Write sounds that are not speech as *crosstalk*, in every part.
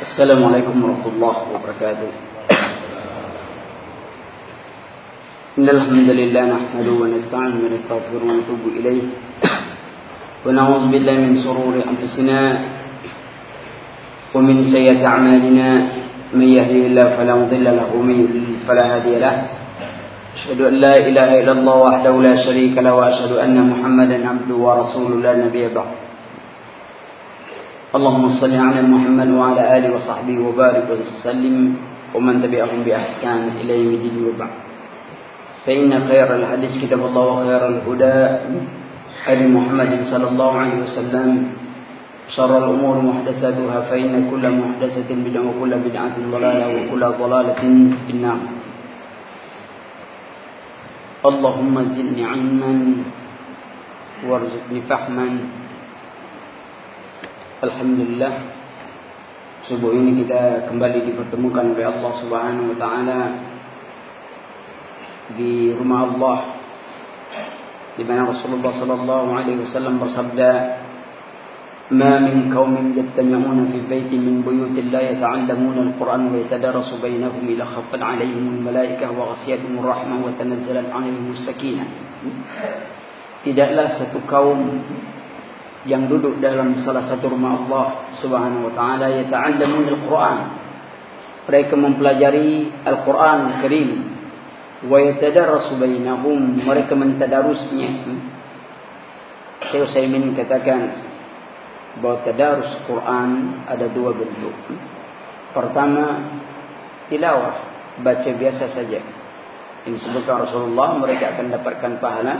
السلام عليكم ورحمة الله وبركاته. إن الحمد لله نحمده ونستعين ونستغفره ونتوب إليه. ونعوذ بالله من شرور أنفسنا ومن سيئات أعمالنا. من يهده الله فلا مضل له ومن يضلل فلا هادي له. أشهد أن لا إله إلا الله وحده لا شريك له وأشهد أن محمدا عبده ورسوله لا نبي بعد اللهم صل على محمد وعلى آله وصحبه وبارك وسلم ومن تبعهم بإحسان إلى يوم الدين وبعد. فإن خير الحديث كتاب الله وخير الهدى هدي محمد صلى الله عليه وسلم. شر الأمور محدثاتها فإن كل محدثة بدعة وكل بدعة ضلالة وكل ضلالة في النار. اللهم زدني علما وارزقني فهما. Alhamdulillah Subuh ini kita kembali dipertemukan oleh Allah subhanahu wa ta'ala Di rumah Allah Di mana Rasulullah sallallahu alaihi wasallam bersabda Ma min qawmin yattami'una fi baiti min buyutillah yata'allamuna al-Quran wa yatadarasu bainahum ila khaffan alaihim al-malaikah wa ghasiyatuhum rahmah wa tanazzalat alaihim sakinah Tidaklah satu kaum yang duduk dalam salah satu rumah Allah Subhanahu wa taala yata'allamun al-Quran. Mereka mempelajari Al-Quran Karim wa yatadarrasu bainahum mereka mentadarusnya. Saya Utsaimin katakan bahawa tadarus Quran ada dua bentuk. Pertama tilawah baca biasa saja. Ini sebutkan Rasulullah mereka akan dapatkan pahala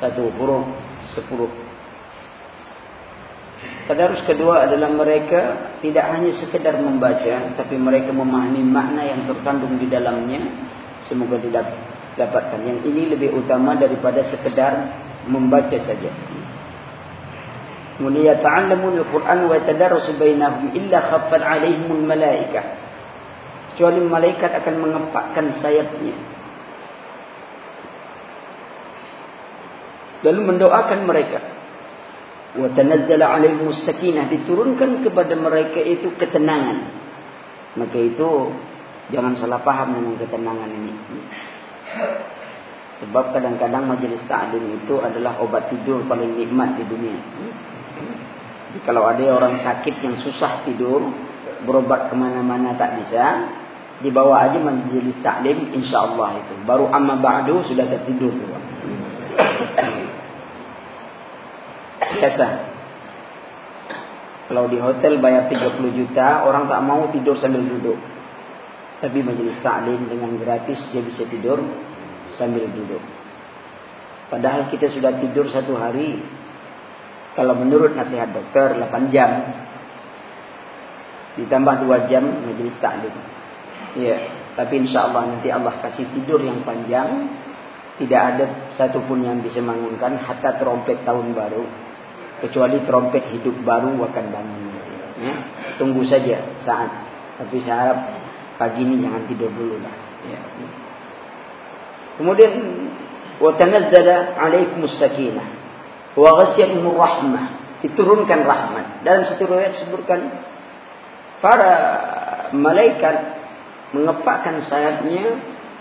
satu huruf sepuluh Tadarus kedua adalah mereka tidak hanya sekedar membaca tapi mereka memahami makna yang terkandung di dalamnya semoga tidak dapatkan yang ini lebih utama daripada sekedar membaca saja. Kemudian ta'allamun al-Quran wa tadarrusu bainahum illa khaffat 'alaihimul malaikah. Kecuali malaikat akan mengepakkan sayapnya. Lalu mendoakan mereka wa tanazzala alaihimus sakinah diturunkan kepada mereka itu ketenangan. Maka itu jangan salah paham dengan ketenangan ini. Sebab kadang-kadang majelis ta'lim itu adalah obat tidur paling nikmat di dunia. Jadi kalau ada orang sakit yang susah tidur berobat kemana-mana tak bisa dibawa aja majelis ta'lim insyaallah itu. Baru amma ba'du sudah tertidur biasa. Kalau di hotel bayar 30 juta, orang tak mau tidur sambil duduk. Tapi majlis ta'lim dengan gratis dia bisa tidur sambil duduk. Padahal kita sudah tidur satu hari. Kalau menurut nasihat dokter 8 jam. Ditambah 2 jam majlis ta'lim. Ya, tapi insya-Allah nanti Allah kasih tidur yang panjang. Tidak ada satupun yang bisa menganggungkan hatta trompet tahun baru kecuali trompet hidup baru akan bangun. Ya. Tunggu saja saat. Tapi saya harap pagi ini jangan tidur dulu lah. Ya. Kemudian wa tanazzala 'alaikumus sakinah wa ghasyiyatuhur rahmah. Diturunkan rahmat. Dalam satu riwayat disebutkan para malaikat mengepakkan sayapnya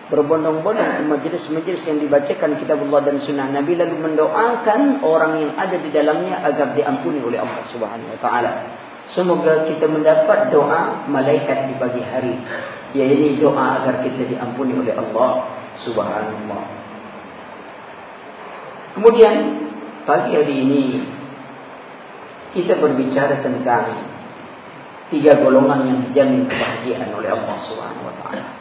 berbondong-bondong ke majlis-majlis yang dibacakan kitab Allah dan sunnah Nabi lalu mendoakan orang yang ada di dalamnya agar diampuni oleh Allah Subhanahu wa taala. Semoga kita mendapat doa malaikat di pagi hari. Ya ini doa agar kita diampuni oleh Allah Subhanahu wa taala. Kemudian pagi hari ini kita berbicara tentang tiga golongan yang dijamin kebahagiaan oleh Allah Subhanahu wa taala.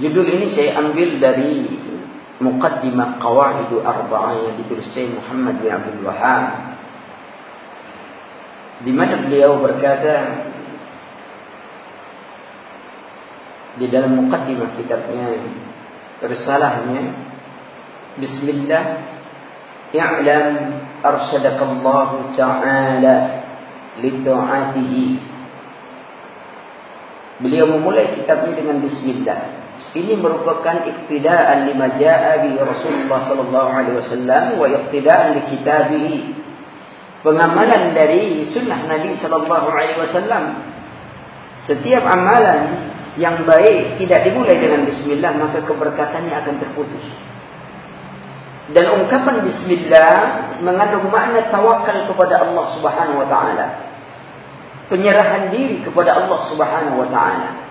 Judul ini saya ambil dari Muqaddimah Qawaidu Arba'ah yang ditulis Syekh Muhammad bin Abdul Wahab. Di mana beliau berkata di dalam muqaddimah kitabnya risalahnya Bismillah I'lam arsyadakallahu ta'ala li Beliau memulai kitabnya dengan bismillah ini merupakan iktidaan lima ja'a bi Rasulullah sallallahu alaihi wa iktidaan li kitabihi Pengamalan dari sunnah Nabi sallallahu alaihi wasallam. Setiap amalan yang baik tidak dimulai dengan bismillah maka keberkatannya akan terputus. Dan ungkapan bismillah mengandung makna tawakal kepada Allah Subhanahu wa taala. Penyerahan diri kepada Allah Subhanahu wa taala.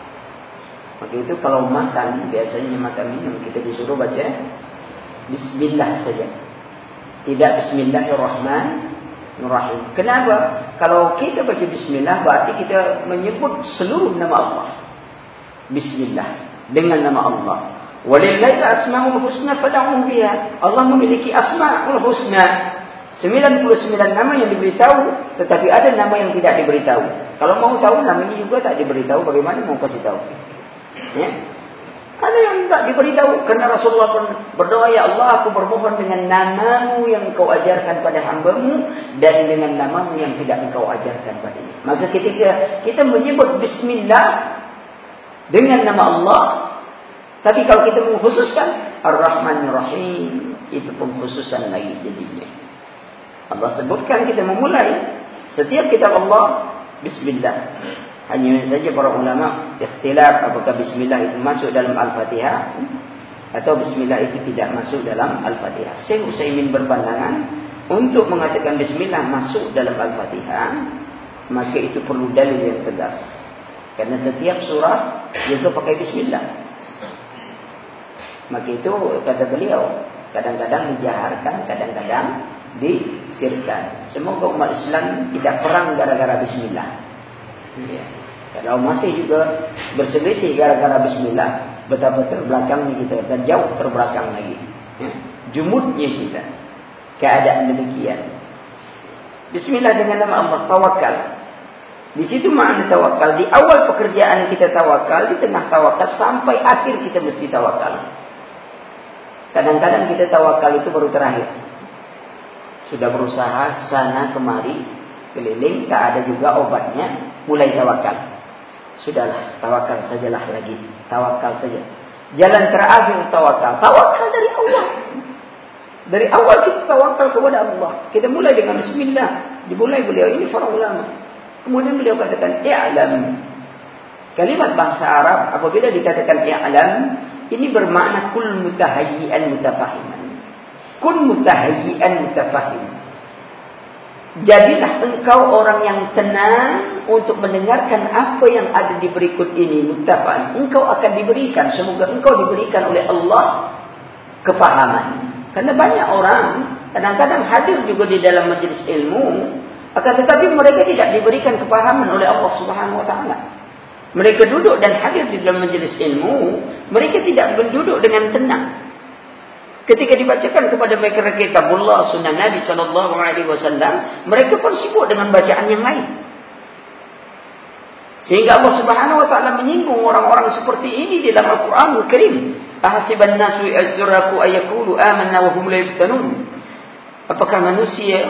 Maka itu kalau makan biasanya makan minum kita disuruh baca bismillah saja. Tidak bismillahirrahmanirrahim. Kenapa? Kalau kita baca bismillah berarti kita menyebut seluruh nama Allah. Bismillah dengan nama Allah. Walillahi asmaul husna fad'uhu biha. Allah memiliki asmaul husna. 99 nama yang diberitahu tetapi ada nama yang tidak diberitahu. Kalau mau tahu namanya juga tak diberitahu bagaimana mau kasih tahu? Ya. Ada yang tak diberitahu kerana Rasulullah pun berdoa ya Allah aku bermohon dengan namamu yang kau ajarkan pada hambamu dan dengan namamu yang tidak engkau ajarkan padanya. Maka ketika kita menyebut bismillah dengan nama Allah tapi kalau kita mengkhususkan Ar-Rahman Ar-Rahim itu pengkhususan lagi jadinya. Allah sebutkan kita memulai setiap kitab Allah bismillah. Hanya saja para ulama ikhtilaf apakah bismillah itu masuk dalam Al-Fatihah atau bismillah itu tidak masuk dalam Al-Fatihah. Syekh Utsaimin berpandangan untuk mengatakan bismillah masuk dalam Al-Fatihah maka itu perlu dalil yang tegas. Karena setiap surah itu pakai bismillah. Maka itu kata beliau kadang-kadang dijaharkan, kadang-kadang disirkan. Semoga umat Islam tidak perang gara-gara bismillah. Ya. Kalau masih juga berselisih gara-gara bismillah, betapa terbelakangnya kita dan jauh terbelakang lagi. Ya. Jumutnya kita. Keadaan demikian. Bismillah dengan nama Allah tawakal. Di situ makna tawakal. Di awal pekerjaan kita tawakal, di tengah tawakal sampai akhir kita mesti tawakal. Kadang-kadang kita tawakal itu baru terakhir. Sudah berusaha sana kemari, keliling, tak ada juga obatnya, mulai tawakal. Sudahlah, tawakal sajalah lagi. Tawakal saja. Jalan terakhir tawakal. Tawakal dari Allah. Dari awal kita tawakal kepada Allah. Kita mulai dengan bismillah. Dimulai beliau ini para ulama. Kemudian beliau katakan i'lam. Kalimat bahasa Arab apabila dikatakan i'lam, ini bermakna kul mutahayyi'an mutafahiman. Kun mutahayyi'an mutafahiman. Jadilah engkau orang yang tenang untuk mendengarkan apa yang ada di berikut ini. Mutafan. Engkau akan diberikan. Semoga engkau diberikan oleh Allah kepahaman. Karena banyak orang kadang-kadang hadir juga di dalam majlis ilmu. Akan tetapi mereka tidak diberikan kepahaman oleh Allah subhanahu wa ta'ala. Mereka duduk dan hadir di dalam majlis ilmu. Mereka tidak berduduk dengan tenang. Ketika dibacakan kepada mereka kitabullah sunnah Nabi sallallahu alaihi wasallam, mereka pun sibuk dengan bacaan yang lain. Sehingga Allah Subhanahu wa taala menyinggung orang-orang seperti ini di dalam Al-Qur'anul Karim. Ahasiban nasu ya'zuraku ayakulu amanna wa hum la. Apakah manusia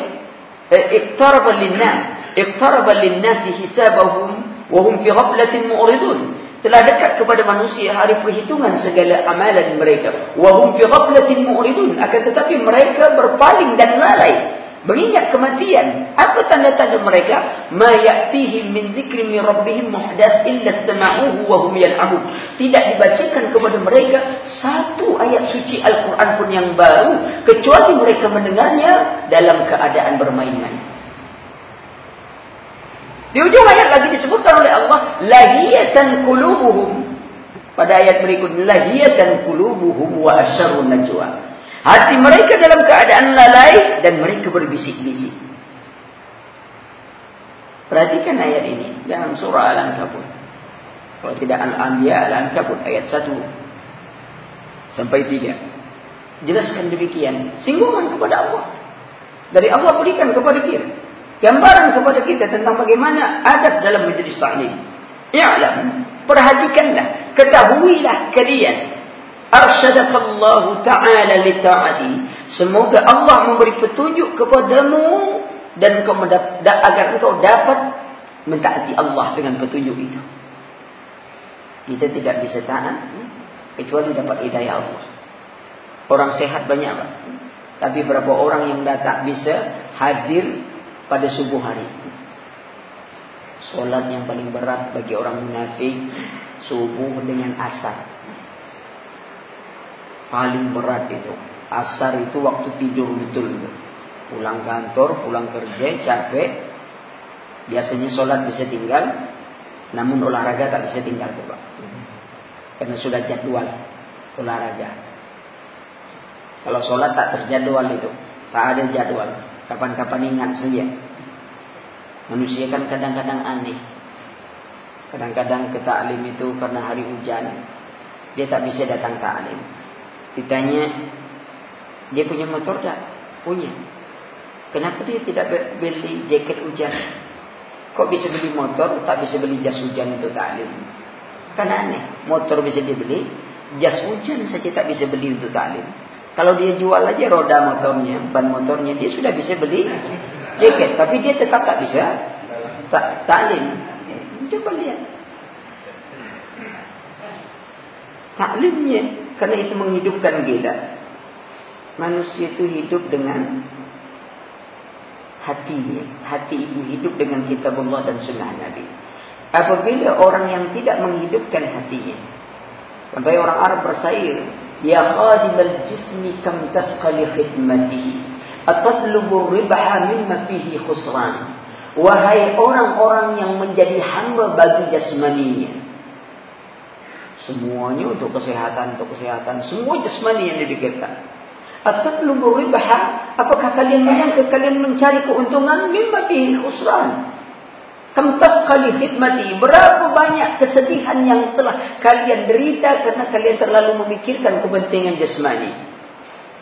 eh, iqtaraba lin-nas, iqtaraba lin-nas hisabahum wa hum fi ghaflatin mu'ridun telah dekat kepada manusia hari perhitungan segala amalan mereka. Wahum fi ghaflatin mu'ridun. Akan tetapi mereka berpaling dan lalai. Mengingat kematian apa tanda-tanda mereka? Ma ya'tihim min dzikri min rabbihim muhdas illa istama'uhu wa hum yal'abun. Tidak dibacakan kepada mereka satu ayat suci Al-Quran pun yang baru kecuali mereka mendengarnya dalam keadaan bermain-main di ujung ayat lagi disebutkan oleh Allah lahiyatan qulubuhum. Pada ayat berikut lahiyatan qulubuhum wa asyarun najwa. Hati mereka dalam keadaan lalai dan mereka berbisik-bisik. Perhatikan ayat ini dalam surah Al-Ankabut. Kalau tidak Al-Anbiya Al-Ankabut ayat 1 sampai 3. Jelaskan demikian, singgungan kepada Allah. Dari Allah berikan kepada kita gambaran kepada kita tentang bagaimana adab dalam majlis ta'lim. I'lam, perhatikanlah, ketahuilah kalian. Arsyadakallahu ta'ala li ta'adi. Semoga Allah memberi petunjuk kepadamu dan engkau agar engkau dapat mentaati Allah dengan petunjuk itu. Kita tidak bisa taat kecuali dapat hidayah Allah. Orang sehat banyak, Pak. Tapi berapa orang yang datang bisa hadir pada subuh hari. Solat yang paling berat bagi orang munafik subuh dengan asar. Paling berat itu. Asar itu waktu tidur betul. Pulang kantor, pulang kerja, capek. Biasanya solat bisa tinggal. Namun olahraga tak bisa tinggal. Tuh, Pak. Karena sudah jadwal olahraga. Kalau solat tak terjadwal itu. Tak ada jadwal. Kapan-kapan ingat saja. Manusia kan kadang-kadang aneh. Kadang-kadang ke ta'lim itu karena hari hujan. Dia tak bisa datang ta'lim. Ditanya, dia punya motor tak? Punya. Kenapa dia tidak beli jaket hujan? Kok bisa beli motor, tak bisa beli jas hujan untuk ta'lim? Kan aneh. Motor bisa dibeli, jas hujan saja tak bisa beli untuk ta'lim. Kalau dia jual aja roda motornya, ban motornya, dia sudah bisa beli jaket. Tapi dia tetap tak bisa ta'lim. Coba lihat. Taklimnya karena itu menghidupkan kita. Manusia itu hidup dengan hatinya. Hati itu hidup dengan kitab Allah dan sunnah Nabi. Apabila orang yang tidak menghidupkan hatinya. Sampai orang Arab bersair. Ya khadim al-jismi kam tasqali khidmatihi. Atatlubu ribaha mimma fihi khusran. Wahai orang-orang yang menjadi hamba bagi jasmaninya. Semuanya untuk kesehatan, untuk kesehatan. Semua jasmani yang didikirkan. Atatlubu ribaha. Apakah kalian menyangka kalian mencari keuntungan? Mimma bihi khusran. Kemtas kali khidmati. Berapa banyak kesedihan yang telah kalian derita karena kalian terlalu memikirkan kepentingan jasmani.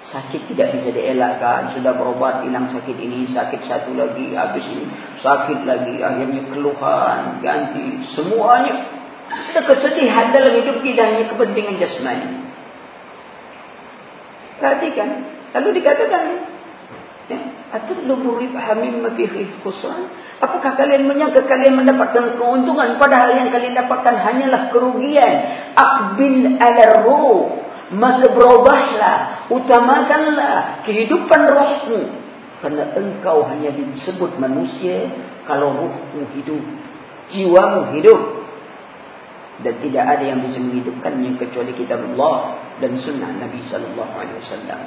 Sakit tidak bisa dielakkan. Sudah berobat, hilang sakit ini, sakit satu lagi, habis ini, sakit lagi, akhirnya keluhan, ganti, semuanya. Ada kesedihan dalam hidup kita hanya kepentingan jasmani. Perhatikan. Lalu dikatakan, ya, Atullubu ribha mimma fihi khusran. Apakah kalian menyangka kalian mendapatkan keuntungan padahal yang kalian dapatkan hanyalah kerugian? Aqbil ala ruh maka berubahlah, utamakanlah kehidupan rohmu. Karena engkau hanya disebut manusia kalau rohmu hidup, jiwamu hidup. Dan tidak ada yang bisa menghidupkannya kecuali kitab Allah dan sunnah Nabi sallallahu alaihi wasallam.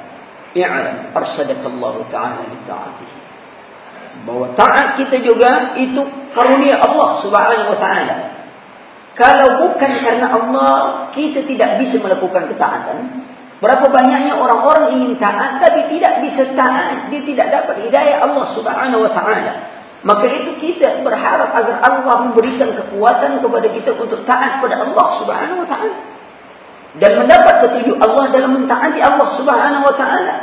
I'lam arsadakallahu ta'ala li ta'atihi. Bahwa taat kita juga itu karunia Allah subhanahu wa ta'ala. Kalau bukan karena Allah, kita tidak bisa melakukan ketaatan. Berapa banyaknya orang-orang ingin taat, tapi tidak bisa taat. Dia tidak dapat hidayah Allah subhanahu wa ta'ala. Maka itu kita berharap agar Allah memberikan kekuatan kepada kita untuk taat kepada Allah subhanahu wa ta'ala. Dan mendapat petunjuk Allah dalam mentaati Allah subhanahu wa ta'ala.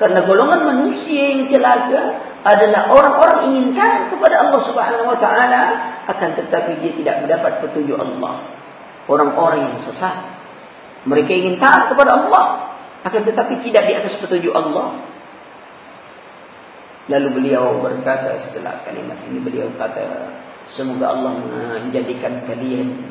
Karena golongan manusia yang celaka adalah orang-orang ingin taat kepada Allah Subhanahu wa taala akan tetapi dia tidak mendapat petunjuk Allah. Orang-orang yang sesat mereka ingin taat kepada Allah akan tetapi tidak di atas petunjuk Allah. Lalu beliau berkata setelah kalimat ini beliau kata semoga Allah menjadikan kalian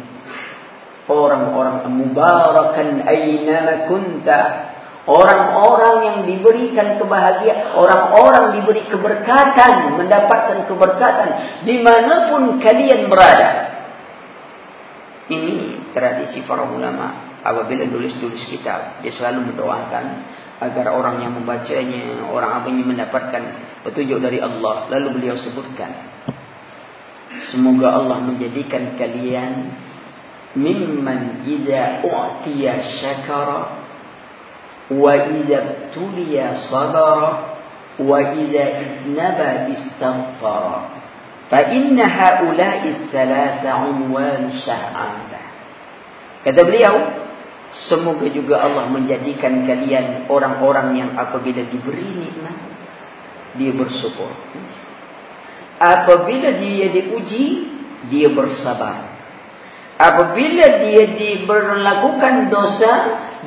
orang-orang mubarakan aina kunta Orang-orang yang diberikan kebahagiaan, orang-orang diberi keberkatan, mendapatkan keberkatan dimanapun kalian berada. Ini tradisi para ulama. Apabila tulis-tulis kitab, dia selalu mendoakan agar orang yang membacanya, orang abangnya mendapatkan petunjuk dari Allah. Lalu beliau sebutkan, semoga Allah menjadikan kalian mimman idza u'tiya syakara وإذا ابتلي صبر وإذا اذنب استغفر فإن هؤلاء الثلاثة عنوان السعادة kata beliau semoga juga Allah menjadikan kalian orang-orang yang apabila diberi nikmat dia bersyukur apabila dia diuji dia bersabar apabila dia diberlakukan dosa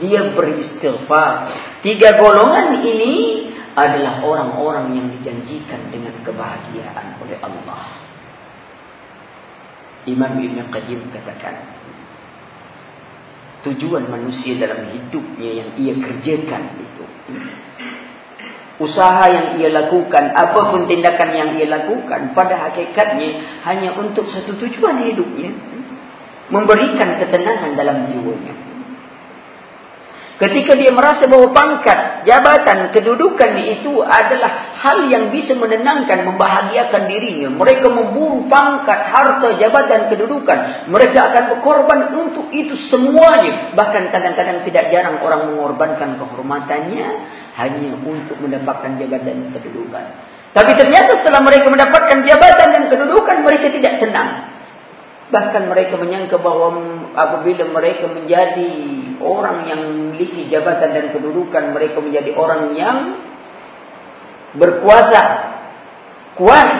dia beristighfar. Tiga golongan ini adalah orang-orang yang dijanjikan dengan kebahagiaan oleh Allah. Imam Ibn Qayyim katakan, tujuan manusia dalam hidupnya yang ia kerjakan itu usaha yang ia lakukan, apapun tindakan yang ia lakukan, pada hakikatnya hanya untuk satu tujuan hidupnya, memberikan ketenangan dalam jiwanya. Ketika dia merasa bahawa pangkat, jabatan, kedudukan itu adalah hal yang bisa menenangkan, membahagiakan dirinya. Mereka memburu pangkat, harta, jabatan, kedudukan. Mereka akan berkorban untuk itu semuanya. Bahkan kadang-kadang tidak jarang orang mengorbankan kehormatannya hanya untuk mendapatkan jabatan dan kedudukan. Tapi ternyata setelah mereka mendapatkan jabatan dan kedudukan, mereka tidak tenang. Bahkan mereka menyangka bahawa apabila mereka menjadi orang yang memiliki jabatan dan kedudukan, mereka menjadi orang yang berkuasa, kuat.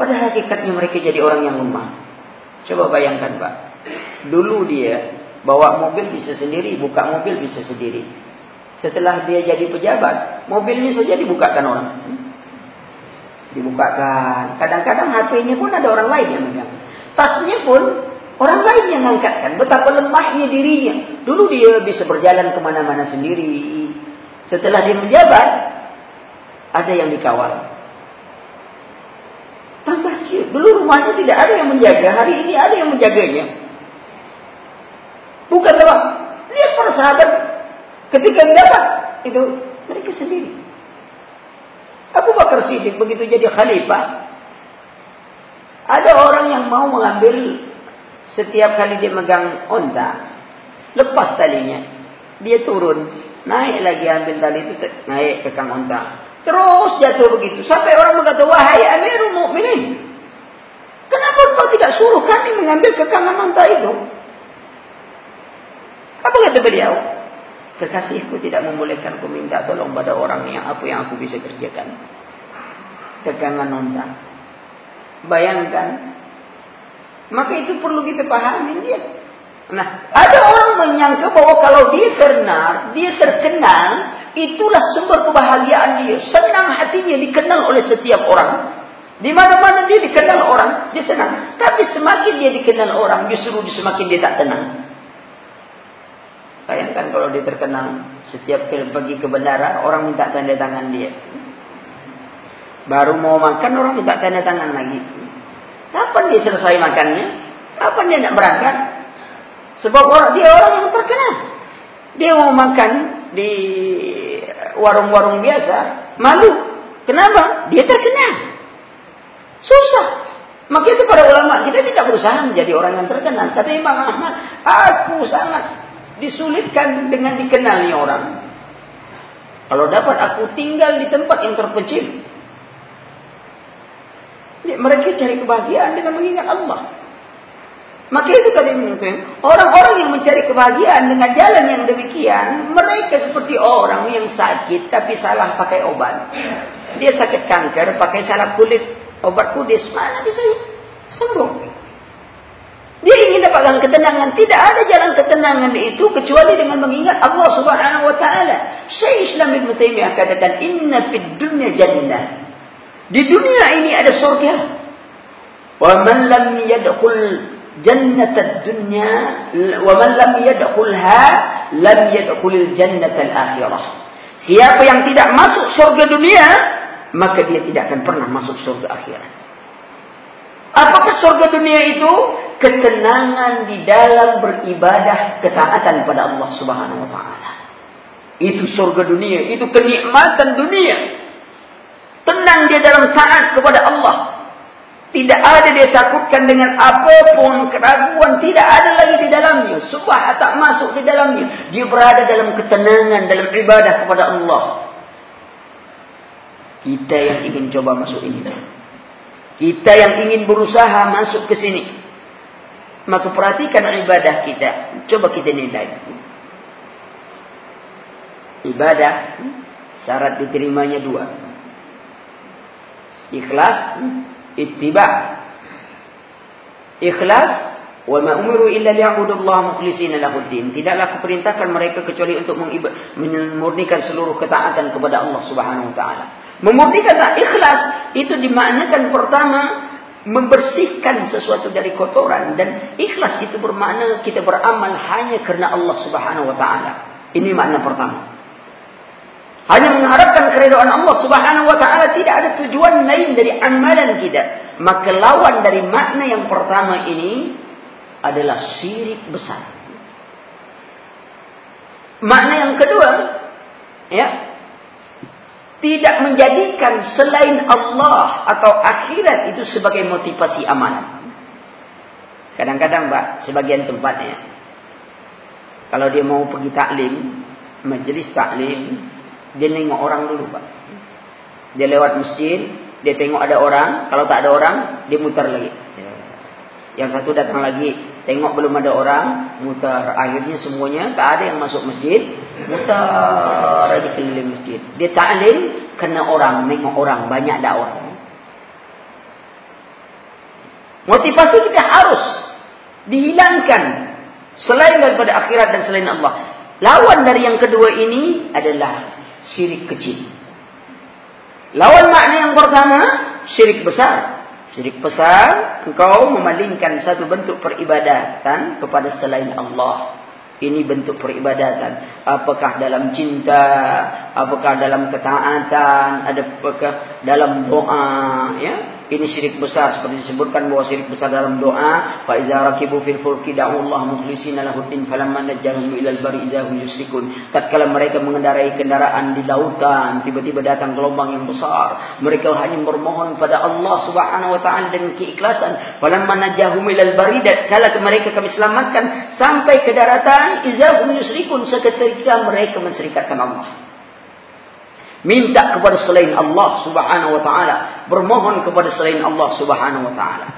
Pada hakikatnya mereka jadi orang yang lemah. Coba bayangkan Pak. Dulu dia bawa mobil bisa sendiri, buka mobil bisa sendiri. Setelah dia jadi pejabat, mobilnya saja dibukakan orang. Dibukakan. Kadang-kadang HP-nya pun ada orang lain yang megang. Tasnya pun orang lain yang angkatkan. Betapa lemahnya dirinya. Dulu dia bisa berjalan ke mana-mana sendiri. Setelah dia menjabat, ada yang dikawal. Tambah ciut. Dulu rumahnya tidak ada yang menjaga. Hari ini ada yang menjaganya. Bukan apa. Lihat para sahabat. Ketika mendapat. Itu mereka sendiri. Abu Bakar Siddiq begitu jadi khalifah. Ada orang yang mau mengambil setiap kali dia megang onta, lepas talinya, dia turun, naik lagi ambil tali itu, naik ke kang onta. Terus jatuh begitu. Sampai orang berkata, wahai amirul mu'minin, kenapa kau tidak suruh kami mengambil kekangan onta itu? Apa kata beliau? Kekasihku tidak membolehkan aku minta tolong pada orang yang apa yang aku bisa kerjakan. Kekangan onta. Bayangkan. Maka itu perlu kita pahami dia. Nah, ada orang menyangka bahwa kalau dia terkenal, dia terkenal, itulah sumber kebahagiaan dia. Senang hatinya dikenal oleh setiap orang. Di mana-mana dia dikenal orang, dia senang. Tapi semakin dia dikenal orang, justru semakin dia tak tenang. Bayangkan kalau dia terkenal, setiap pergi ke bandara, orang minta tanda tangan dia. Baru mau makan orang minta tanda tangan lagi. Kapan dia selesai makannya? Kapan dia nak berangkat? Sebab orang dia orang yang terkenal. Dia mau makan di warung-warung biasa, malu. Kenapa? Dia terkenal. Susah. Maka itu para ulama kita tidak berusaha menjadi orang yang terkenal. Kata Imam Ahmad, aku sangat disulitkan dengan dikenalnya orang. Kalau dapat aku tinggal di tempat yang terpencil, mereka cari kebahagiaan dengan mengingat Allah. Maka itu tadi mungkin orang-orang yang mencari kebahagiaan dengan jalan yang demikian, mereka seperti orang yang sakit tapi salah pakai obat. Dia sakit kanker pakai salah kulit obat kudis mana bisa sembuh? Dia ingin dapatkan ketenangan. Tidak ada jalan ketenangan itu kecuali dengan mengingat Allah Subhanahu Wa Taala. Syekh Islam Ibn Taimiyah katakan, Inna fid dunya jannah. Di dunia ini ada surga. Lam yadkhul jannata dunya wa man lam yadkhulha lam yadkhulil jannata al-akhirah. Siapa yang tidak masuk surga dunia, maka dia tidak akan pernah masuk surga akhirat. Apakah surga dunia itu? Ketenangan di dalam beribadah ketaatan pada Allah Subhanahu wa taala. Itu surga dunia, itu kenikmatan dunia. Tenang dia dalam taat kepada Allah. Tidak ada dia takutkan dengan apapun keraguan. Tidak ada lagi di dalamnya. Subah tak masuk di dalamnya. Dia berada dalam ketenangan, dalam ibadah kepada Allah. Kita yang ingin coba masuk ini. Kita yang ingin berusaha masuk ke sini. Maka perhatikan ibadah kita. Coba kita nilai. Ibadah. Syarat diterimanya dua ikhlas ittiba. Ikhlas wa ma umiru illa liya'budullaha mukhlishina lahuddin tidaklah aku perintahkan mereka kecuali untuk memurnikan seluruh ketaatan kepada Allah Subhanahu wa taala. Memurnikan ikhlas itu dimaknakan pertama membersihkan sesuatu dari kotoran. Dan ikhlas itu bermakna kita beramal hanya kerana Allah Subhanahu wa taala. Ini makna pertama hanya mengharapkan keridhaan Allah Subhanahu wa taala tidak ada tujuan lain dari amalan kita. Maka lawan dari makna yang pertama ini adalah syirik besar. Makna yang kedua ya tidak menjadikan selain Allah atau akhirat itu sebagai motivasi amalan. Kadang-kadang Pak sebagian tempatnya kalau dia mau pergi taklim majlis taklim dia nengok orang dulu pak. Dia lewat masjid, dia tengok ada orang. Kalau tak ada orang, dia mutar lagi. Yang satu datang lagi, tengok belum ada orang, mutar. Akhirnya semuanya tak ada yang masuk masjid, mutar lagi keliling masjid. Dia taklim kena orang, nengok orang, banyak orang. Motivasi kita harus dihilangkan selain daripada akhirat dan selain Allah. Lawan dari yang kedua ini adalah syirik kecil. Lawan makna yang pertama, syirik besar. Syirik besar, engkau memalingkan satu bentuk peribadatan kepada selain Allah. Ini bentuk peribadatan. Apakah dalam cinta, apakah dalam ketaatan, apakah dalam doa, ya? Ini syirik besar. Seperti disebutkan bahwa syirik besar dalam doa fa iza rakibu fil fulki da'u Allah mukhlishina lahu din falamma najjahum ila al-bari iza hum yusyrikun tatkala mereka mengendarai kendaraan di lautan tiba-tiba datang gelombang yang besar. Mereka hanya bermohon pada Allah Subhanahu wa taala dengan keikhlasan. Falamma najjahum ila al-bari tatkala mereka kami selamatkan sampai ke daratan iza hum yusyrikun seketika mereka menserikatkan Allah. Minta kepada selain Allah Subhanahu wa taala, bermohon kepada selain Allah Subhanahu wa taala.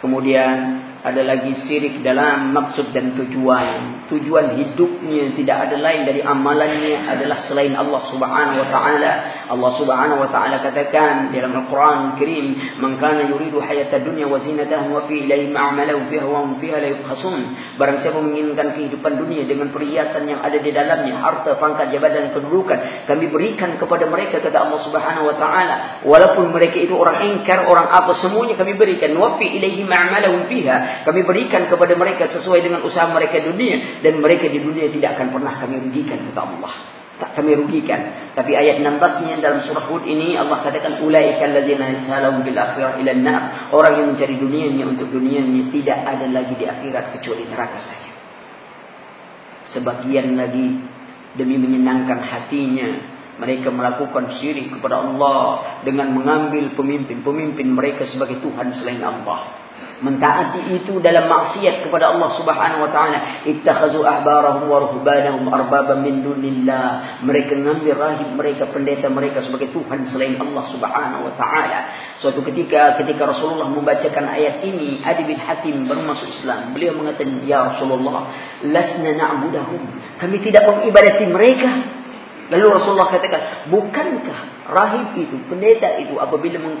Kemudian ada lagi sirik dalam maksud dan tujuan. Tujuan hidupnya tidak ada lain dari amalannya adalah selain Allah Subhanahu wa taala. Allah Subhanahu wa taala katakan dalam Al-Qur'an Karim, "Man kana yuridu hayata dunya wa zinataha wa fi ilayhi ma'malahu fiha wa hum fiha la yubkhasun." Barang siapa menginginkan kehidupan dunia dengan perhiasan yang ada di dalamnya, harta, pangkat, jabatan, kedudukan, kami berikan kepada mereka kata Allah Subhanahu wa taala, walaupun mereka itu orang engkar, orang apa semuanya kami berikan wa fi ilayhi ma'malahu fiha kami berikan kepada mereka sesuai dengan usaha mereka dunia. Dan mereka di dunia tidak akan pernah kami rugikan kata Allah. Tak kami rugikan. Tapi ayat 16-nya dalam surah Hud ini Allah katakan ulaika allazina yasalun bil akhirah ila an orang yang mencari dunianya untuk dunianya tidak ada lagi di akhirat kecuali neraka saja. Sebagian lagi demi menyenangkan hatinya mereka melakukan syirik kepada Allah dengan mengambil pemimpin-pemimpin mereka sebagai Tuhan selain Allah mentaati itu dalam maksiat kepada Allah Subhanahu wa taala. Ittakhazu ahbarahum wa ruhbanahum arbaba min dunillah. Mereka mengambil rahib mereka pendeta mereka sebagai tuhan selain Allah Subhanahu wa taala. Suatu ketika ketika Rasulullah membacakan ayat ini Adi bin Hatim baru masuk Islam. Beliau mengatakan ya Rasulullah lasna na'budahum. Kami tidak mengibadati mereka. Lalu Rasulullah katakan bukankah rahib itu pendeta itu apabila meng,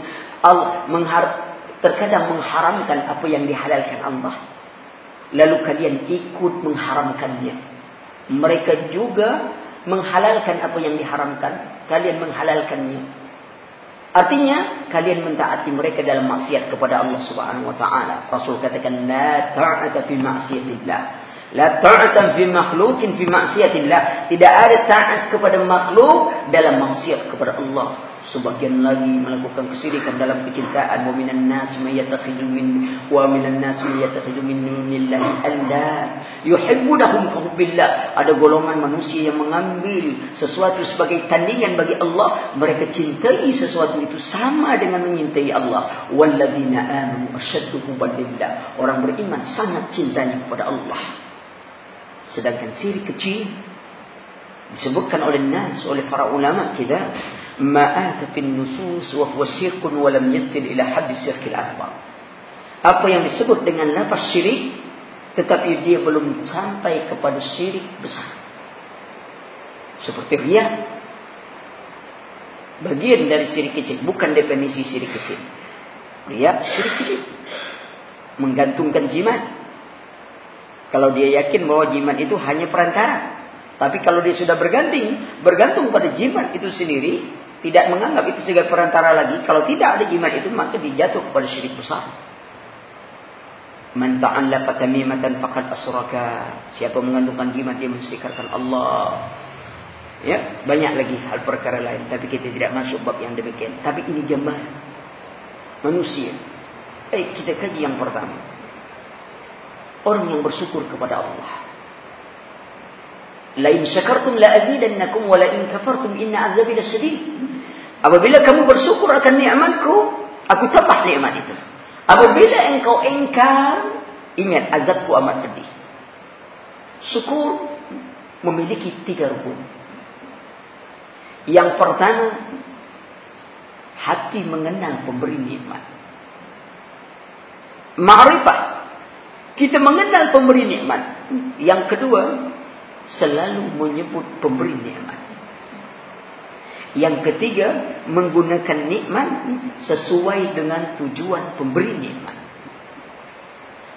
mengharap terkadang mengharamkan apa yang dihalalkan Allah. Lalu kalian ikut mengharamkannya. Mereka juga menghalalkan apa yang diharamkan. Kalian menghalalkannya. Artinya, kalian mentaati mereka dalam maksiat kepada Allah subhanahu wa ta'ala. Rasul katakan, La ta'ata fi maksiatillah. La ta'ata fi makhlukin fi maksiatillah. Tidak ada ta'at kepada makhluk dalam maksiat kepada Allah sebagian lagi melakukan kesyirikan dalam kecintaan. Wa minan nas may yattakhidhu min wa minan nas may yattakhidhu min dunillahi anda. Yuhibbunahum hubbillah. Ada golongan manusia yang mengambil sesuatu sebagai tandingan bagi Allah. Mereka cintai sesuatu itu sama dengan menyintai Allah. Walladzina amanu ashaddu hubban lillah. Orang beriman sangat cintanya kepada Allah. Sedangkan syirik kecil disebutkan oleh nas oleh para ulama kita ma'at fil nusus wa huwa syirkun wa lam yasil ila hadd syirkil akbar. Apa yang disebut dengan lafaz syirik tetapi dia belum sampai kepada syirik besar. Seperti riya bagian dari syirik kecil, bukan definisi syirik kecil. Riya syirik kecil. Menggantungkan jimat. Kalau dia yakin bahwa jimat itu hanya perantara. Tapi kalau dia sudah bergantung, bergantung pada jimat itu sendiri, tidak menganggap itu sebagai perantara lagi. Kalau tidak ada jimat itu, maka dijatuh kepada syirik besar. Man ta'allaqa tamimatan faqad asraka. Siapa mengandungkan jimat dia mensyirikkan Allah. Ya, banyak lagi hal perkara lain tapi kita tidak masuk bab yang demikian. Tapi ini gambaran manusia. Baik, kita kaji yang pertama. Orang yang bersyukur kepada Allah. La in syakartum la azidannakum wa la in kafartum inna azabi lasyadid. Apabila kamu bersyukur akan nikmatku, aku tambah nikmat itu. Apabila engkau engkar, ingat azabku amat pedih. Syukur memiliki tiga rukun. Yang pertama, hati mengenal pemberi nikmat. Ma'rifah. Kita mengenal pemberi nikmat. Yang kedua, selalu menyebut pemberi nikmat. Yang ketiga, menggunakan nikmat sesuai dengan tujuan pemberi nikmat.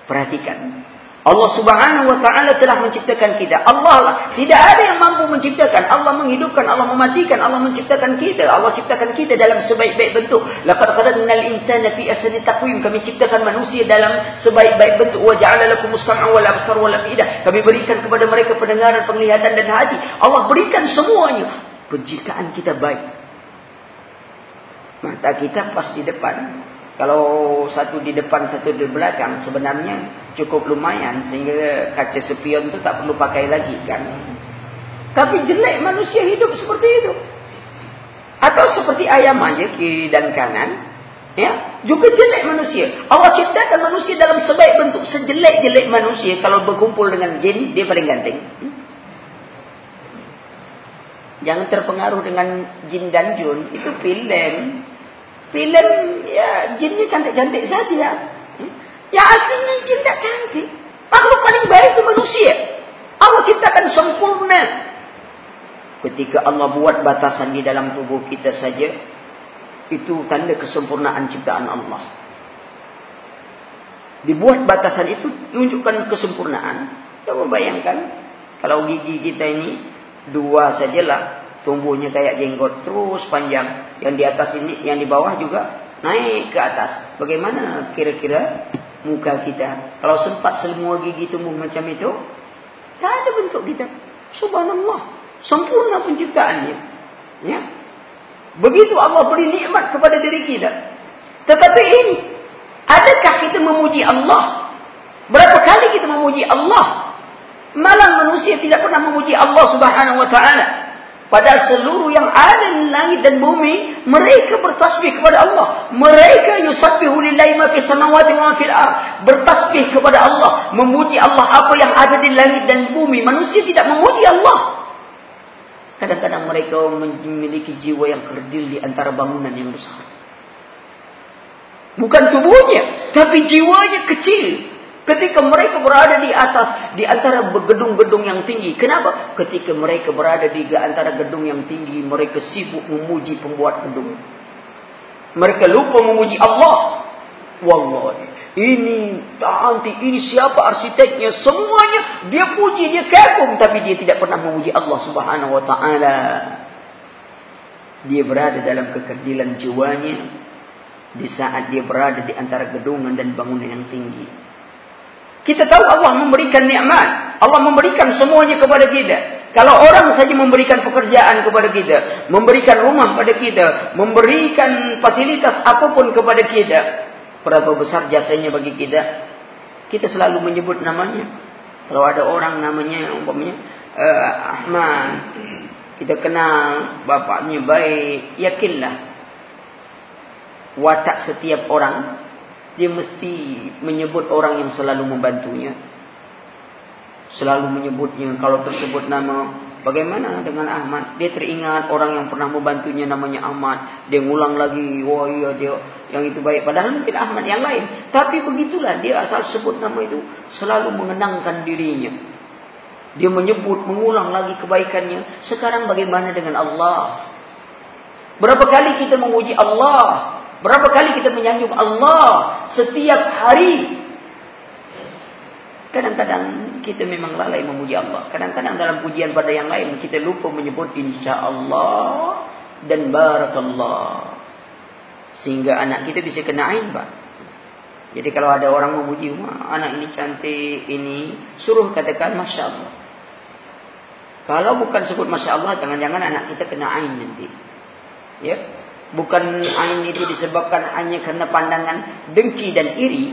Perhatikan, Allah Subhanahu wa taala telah menciptakan kita. Allah lah, tidak ada yang mampu menciptakan. Allah menghidupkan, Allah mematikan, Allah menciptakan kita. Allah ciptakan kita dalam sebaik-baik bentuk. Laqad khalaqnal insana fi ahsani taqwim. Kami ciptakan manusia dalam sebaik-baik bentuk. Wa ja'ala lakumus sam'a wal absara wal afida. Kami berikan kepada mereka pendengaran, penglihatan dan hati. Allah berikan semuanya. Penciptaan kita baik. Mata kita pas di depan. Kalau satu di depan, satu di belakang, sebenarnya cukup lumayan sehingga kaca spion itu tak perlu pakai lagi kan. Tapi jelek manusia hidup seperti itu. Atau seperti ayam aja kiri dan kanan, ya juga jelek manusia. Allah ciptakan manusia dalam sebaik bentuk sejelek-jelek manusia kalau berkumpul dengan jin dia paling ganteng. Jangan terpengaruh dengan jin dan jun itu film. Filem ya jinnya cantik-cantik saja. Ya aslinya jin tak cantik. Makhluk paling baik itu manusia. Allah ciptakan sempurna. Ketika Allah buat batasan di dalam tubuh kita saja, itu tanda kesempurnaan ciptaan Allah. Dibuat batasan itu menunjukkan kesempurnaan. Coba bayangkan kalau gigi kita ini dua sajalah. Tumbuhnya kayak jenggot terus panjang. Yang di atas ini yang di bawah juga naik ke atas. Bagaimana kira-kira muka kita? Kalau sempat semua gigi tumbuh macam itu tak ada bentuk kita. Subhanallah. Sempurna penciptaannya. Ya? Begitu Allah beri nikmat kepada diri kita. Tetapi ini adakah kita memuji Allah? Berapa kali kita memuji Allah malah manusia tidak pernah memuji Allah subhanahu wa ta'ala Padahal seluruh yang ada di langit dan bumi mereka bertasbih kepada Allah. Mereka yusabbihu lillahi ma fis samawati wa fil ard. Bertasbih kepada Allah, memuji Allah apa yang ada di langit dan bumi. Manusia tidak memuji Allah. Kadang-kadang mereka memiliki jiwa yang kerdil di antara bangunan yang besar. Bukan tubuhnya, tapi jiwanya kecil. Ketika mereka berada di atas, di antara gedung-gedung yang tinggi. Kenapa? Ketika mereka berada di antara gedung yang tinggi, mereka sibuk memuji pembuat gedung. Mereka lupa memuji Allah. Wallahi. Ini nanti ini siapa arsiteknya? Semuanya dia puji, dia kagum. Tapi dia tidak pernah memuji Allah subhanahu wa ta'ala. Dia berada dalam kekerdilan jiwanya. Di saat dia berada di antara gedungan dan bangunan yang tinggi. Kita tahu Allah memberikan nikmat. Allah memberikan semuanya kepada kita. Kalau orang saja memberikan pekerjaan kepada kita, memberikan rumah kepada kita, memberikan fasilitas apapun kepada kita, berapa besar jasanya bagi kita? Kita selalu menyebut namanya. Kalau ada orang namanya umpamanya uh, Ahmad, kita kenal bapaknya baik, yakinlah watak setiap orang dia mesti menyebut orang yang selalu membantunya. Selalu menyebutnya kalau tersebut nama bagaimana dengan Ahmad? Dia teringat orang yang pernah membantunya namanya Ahmad. Dia ngulang lagi, wah iya dia yang itu baik. Padahal mungkin Ahmad yang lain. Tapi begitulah dia asal sebut nama itu selalu mengenangkan dirinya. Dia menyebut, mengulang lagi kebaikannya. Sekarang bagaimana dengan Allah? Berapa kali kita memuji Allah? Berapa kali kita menyanjung Allah setiap hari? Kadang-kadang kita memang lalai memuji Allah. Kadang-kadang dalam pujian pada yang lain kita lupa menyebut insya Allah dan barakallah. Sehingga anak kita bisa kena ain, Pak. Jadi kalau ada orang memuji, anak ini cantik, ini suruh katakan masya Allah. Kalau bukan sebut Masya Allah, jangan-jangan anak kita kena ain nanti. Ya, Bukan ain itu disebabkan hanya karena pandangan dengki dan iri.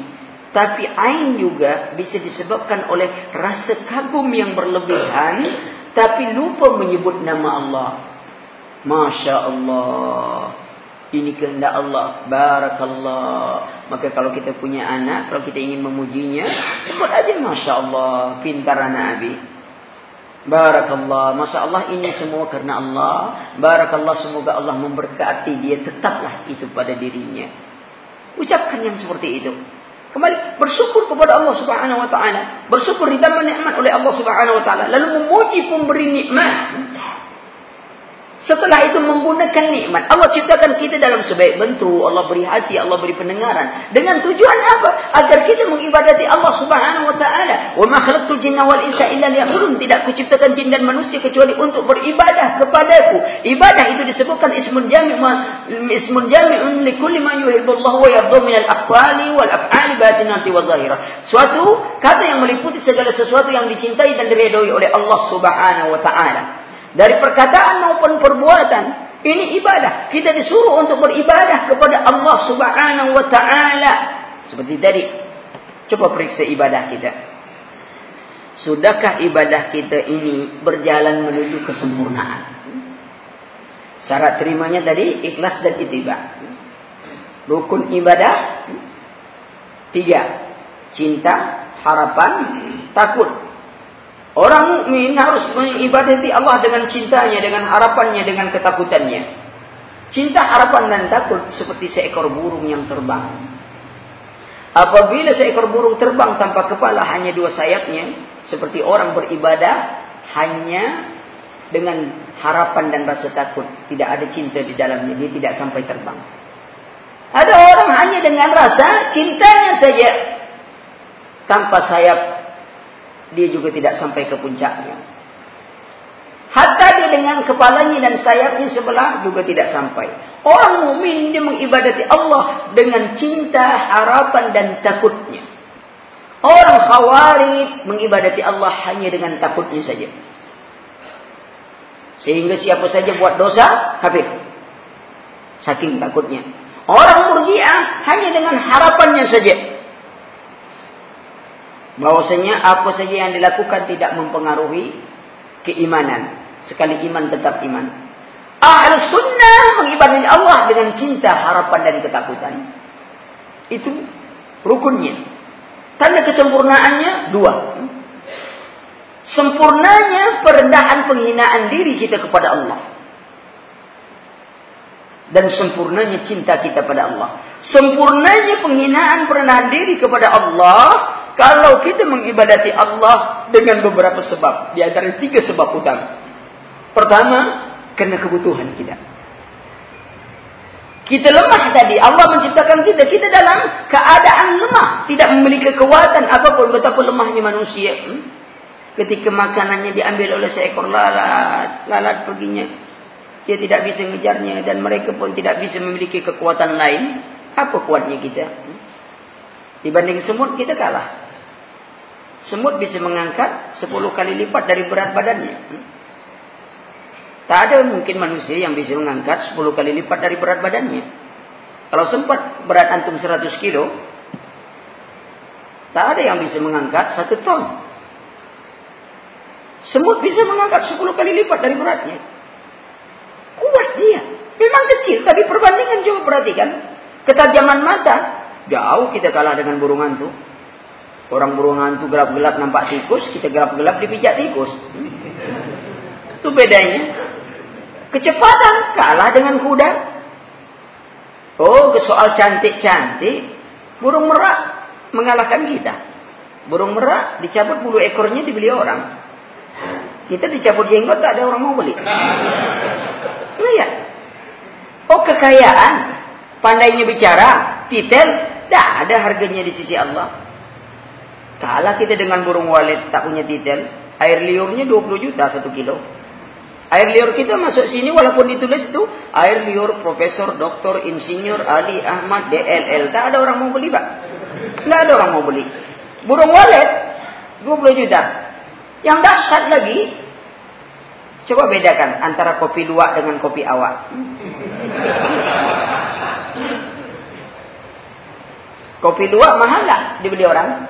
Tapi ain juga bisa disebabkan oleh rasa kagum yang berlebihan. Tapi lupa menyebut nama Allah. Masya Allah. Ini kehendak Allah. Barakallah. Maka kalau kita punya anak, kalau kita ingin memujinya, sebut aja Masya Allah. Pintar anak Abi. Barakallah. Masya Allah ini semua karena Allah. Barakallah semoga Allah memberkati dia tetaplah itu pada dirinya. Ucapkan yang seperti itu. Kembali bersyukur kepada Allah Subhanahu wa taala. Bersyukur ditambah nikmat oleh Allah Subhanahu wa taala lalu memuji pemberi nikmat. Setelah itu menggunakan nikmat. Allah ciptakan kita dalam sebaik bentuk. Allah beri hati, Allah beri pendengaran. Dengan tujuan apa? Agar kita mengibadati Allah Subhanahu wa taala. Wa ma khalaqtul jinna wal insa illa liya'budun. Tidak kuciptakan jin dan manusia kecuali untuk beribadah kepadaku. Ibadah itu disebutkan ismun jami' ma ismun jami'un li kulli ma yuhibbu Allah wa yardha min al-aqwali wal af'ali batinati wa zahira. Suatu kata yang meliputi segala sesuatu yang dicintai dan diredhoi oleh Allah Subhanahu wa taala dari perkataan maupun perbuatan ini ibadah. Kita disuruh untuk beribadah kepada Allah Subhanahu wa taala. Seperti tadi. Coba periksa ibadah kita. Sudahkah ibadah kita ini berjalan menuju kesempurnaan? Syarat terimanya tadi ikhlas dan ittiba. Rukun ibadah. Tiga. Cinta harapan takut Orang mukmin harus mengibadati Allah dengan cintanya, dengan harapannya, dengan ketakutannya. Cinta, harapan dan takut seperti seekor burung yang terbang. Apabila seekor burung terbang tanpa kepala hanya dua sayapnya, seperti orang beribadah hanya dengan harapan dan rasa takut, tidak ada cinta di dalamnya, dia tidak sampai terbang. Ada orang hanya dengan rasa cintanya saja tanpa sayap dia juga tidak sampai ke puncaknya. Hatta dia dengan kepalanya dan sayapnya sebelah juga tidak sampai. Orang mukmin dia mengibadati Allah dengan cinta, harapan dan takutnya. Orang khawarij mengibadati Allah hanya dengan takutnya saja. Sehingga siapa saja buat dosa, kafir. Saking takutnya. Orang murjiah hanya dengan harapannya saja bahwasanya apa saja yang dilakukan tidak mempengaruhi keimanan. Sekali iman tetap iman. Ahlu sunnah mengibadati Allah dengan cinta harapan dan ketakutan. Itu rukunnya. Tanda kesempurnaannya dua. Sempurnanya perendahan penghinaan diri kita kepada Allah. Dan sempurnanya cinta kita pada Allah. Sempurnanya penghinaan perendahan diri kepada Allah kalau kita mengibadati Allah dengan beberapa sebab. Di antara tiga sebab utama. Pertama, karena kebutuhan kita. Kita lemah tadi. Allah menciptakan kita. Kita dalam keadaan lemah. Tidak memiliki kekuatan apapun. Betapa lemahnya manusia. Hmm? Ketika makanannya diambil oleh seekor lalat. Lalat perginya. Dia tidak bisa mengejarnya. Dan mereka pun tidak bisa memiliki kekuatan lain. Apa kuatnya kita? Hmm? Dibanding semut kita kalah. Semut bisa mengangkat 10 kali lipat dari berat badannya. Tak ada mungkin manusia yang bisa mengangkat 10 kali lipat dari berat badannya. Kalau sempat berat antum 100 kilo, tak ada yang bisa mengangkat 1 ton. Semut bisa mengangkat 10 kali lipat dari beratnya. Kuat dia. Memang kecil, tapi perbandingan coba perhatikan. Ketajaman mata, jauh kita kalah dengan burung hantu. Orang burung hantu gelap-gelap nampak tikus, kita gelap-gelap dipijak tikus. Itu bedanya. Kecepatan kalah dengan kuda. Oh, soal cantik-cantik, burung merak mengalahkan kita. Burung merak dicabut bulu ekornya dibeli orang. Kita dicabut jenggot tak ada orang mau beli. Lihat. Oh, kekayaan, pandainya bicara, titel, tak ada harganya di sisi Allah. Kalah kita dengan burung walet tak punya titel. Air liurnya 20 juta satu kilo. Air liur kita masuk sini walaupun ditulis itu. Air liur profesor, doktor, insinyur, Ali, Ahmad, DLL. Tak ada orang mau beli pak. Tak ada orang mau beli. Burung walet 20 juta. Yang dahsyat lagi. Coba bedakan antara kopi luwak dengan kopi awak. Kopi luwak mahal tak dibeli orang?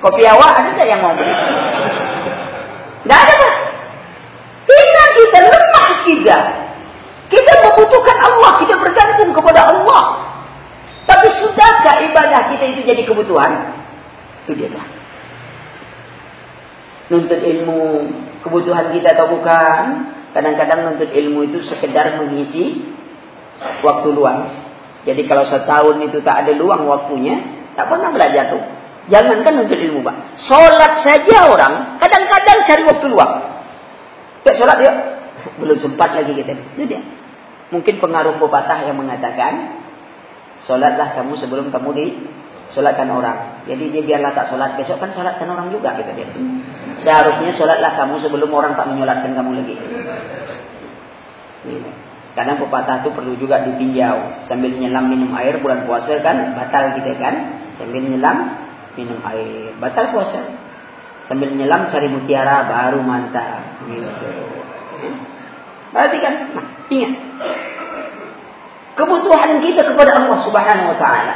Kopi awak ada tak yang mau beli? Tidak ada tak? Kita kita lemah kita. Kita membutuhkan Allah. Kita bergantung kepada Allah. Tapi sudahkah ibadah kita itu jadi kebutuhan? Itu dia tak. Nuntut ilmu kebutuhan kita atau bukan? Kadang-kadang nuntut ilmu itu sekedar mengisi waktu luang. Jadi kalau setahun itu tak ada luang waktunya, tak pernah belajar tu. Jangankan nuntut ilmu, Pak. Solat saja orang, kadang-kadang cari waktu luang. Ya, solat dia. *laughs* Belum sempat lagi kita. Dia. Mungkin pengaruh pepatah yang mengatakan, solatlah kamu sebelum kamu di solatkan orang. Jadi dia biarlah tak solat, besok kan solatkan orang juga. Kita dia. Seharusnya solatlah kamu sebelum orang tak menyolatkan kamu lagi. Kadang pepatah itu perlu juga ditinjau. Sambil nyelam minum air bulan puasa kan, batal kita kan. Sambil nyelam minum air. Batal puasa. Sambil nyelam cari mutiara baru mantap. Gitu. Berarti kan, nah, ingat. Kebutuhan kita kepada Allah subhanahu wa ta'ala.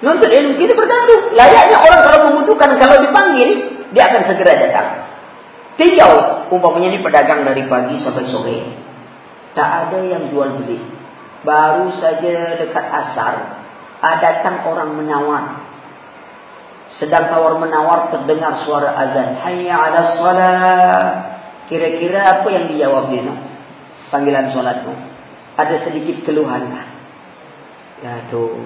Nuntut ilmu kita bergantung. Layaknya orang kalau membutuhkan, kalau dipanggil, dia akan segera datang. Tinggal, umpamanya ini pedagang dari pagi sampai sore. Tak ada yang jual beli. Baru saja dekat asar, ada datang orang menawar. Sedang tawar menawar terdengar suara azan. Hayya ala salat. Kira-kira apa yang dijawab dia? No? Panggilan solatmu. Ada sedikit keluhan. Ya tu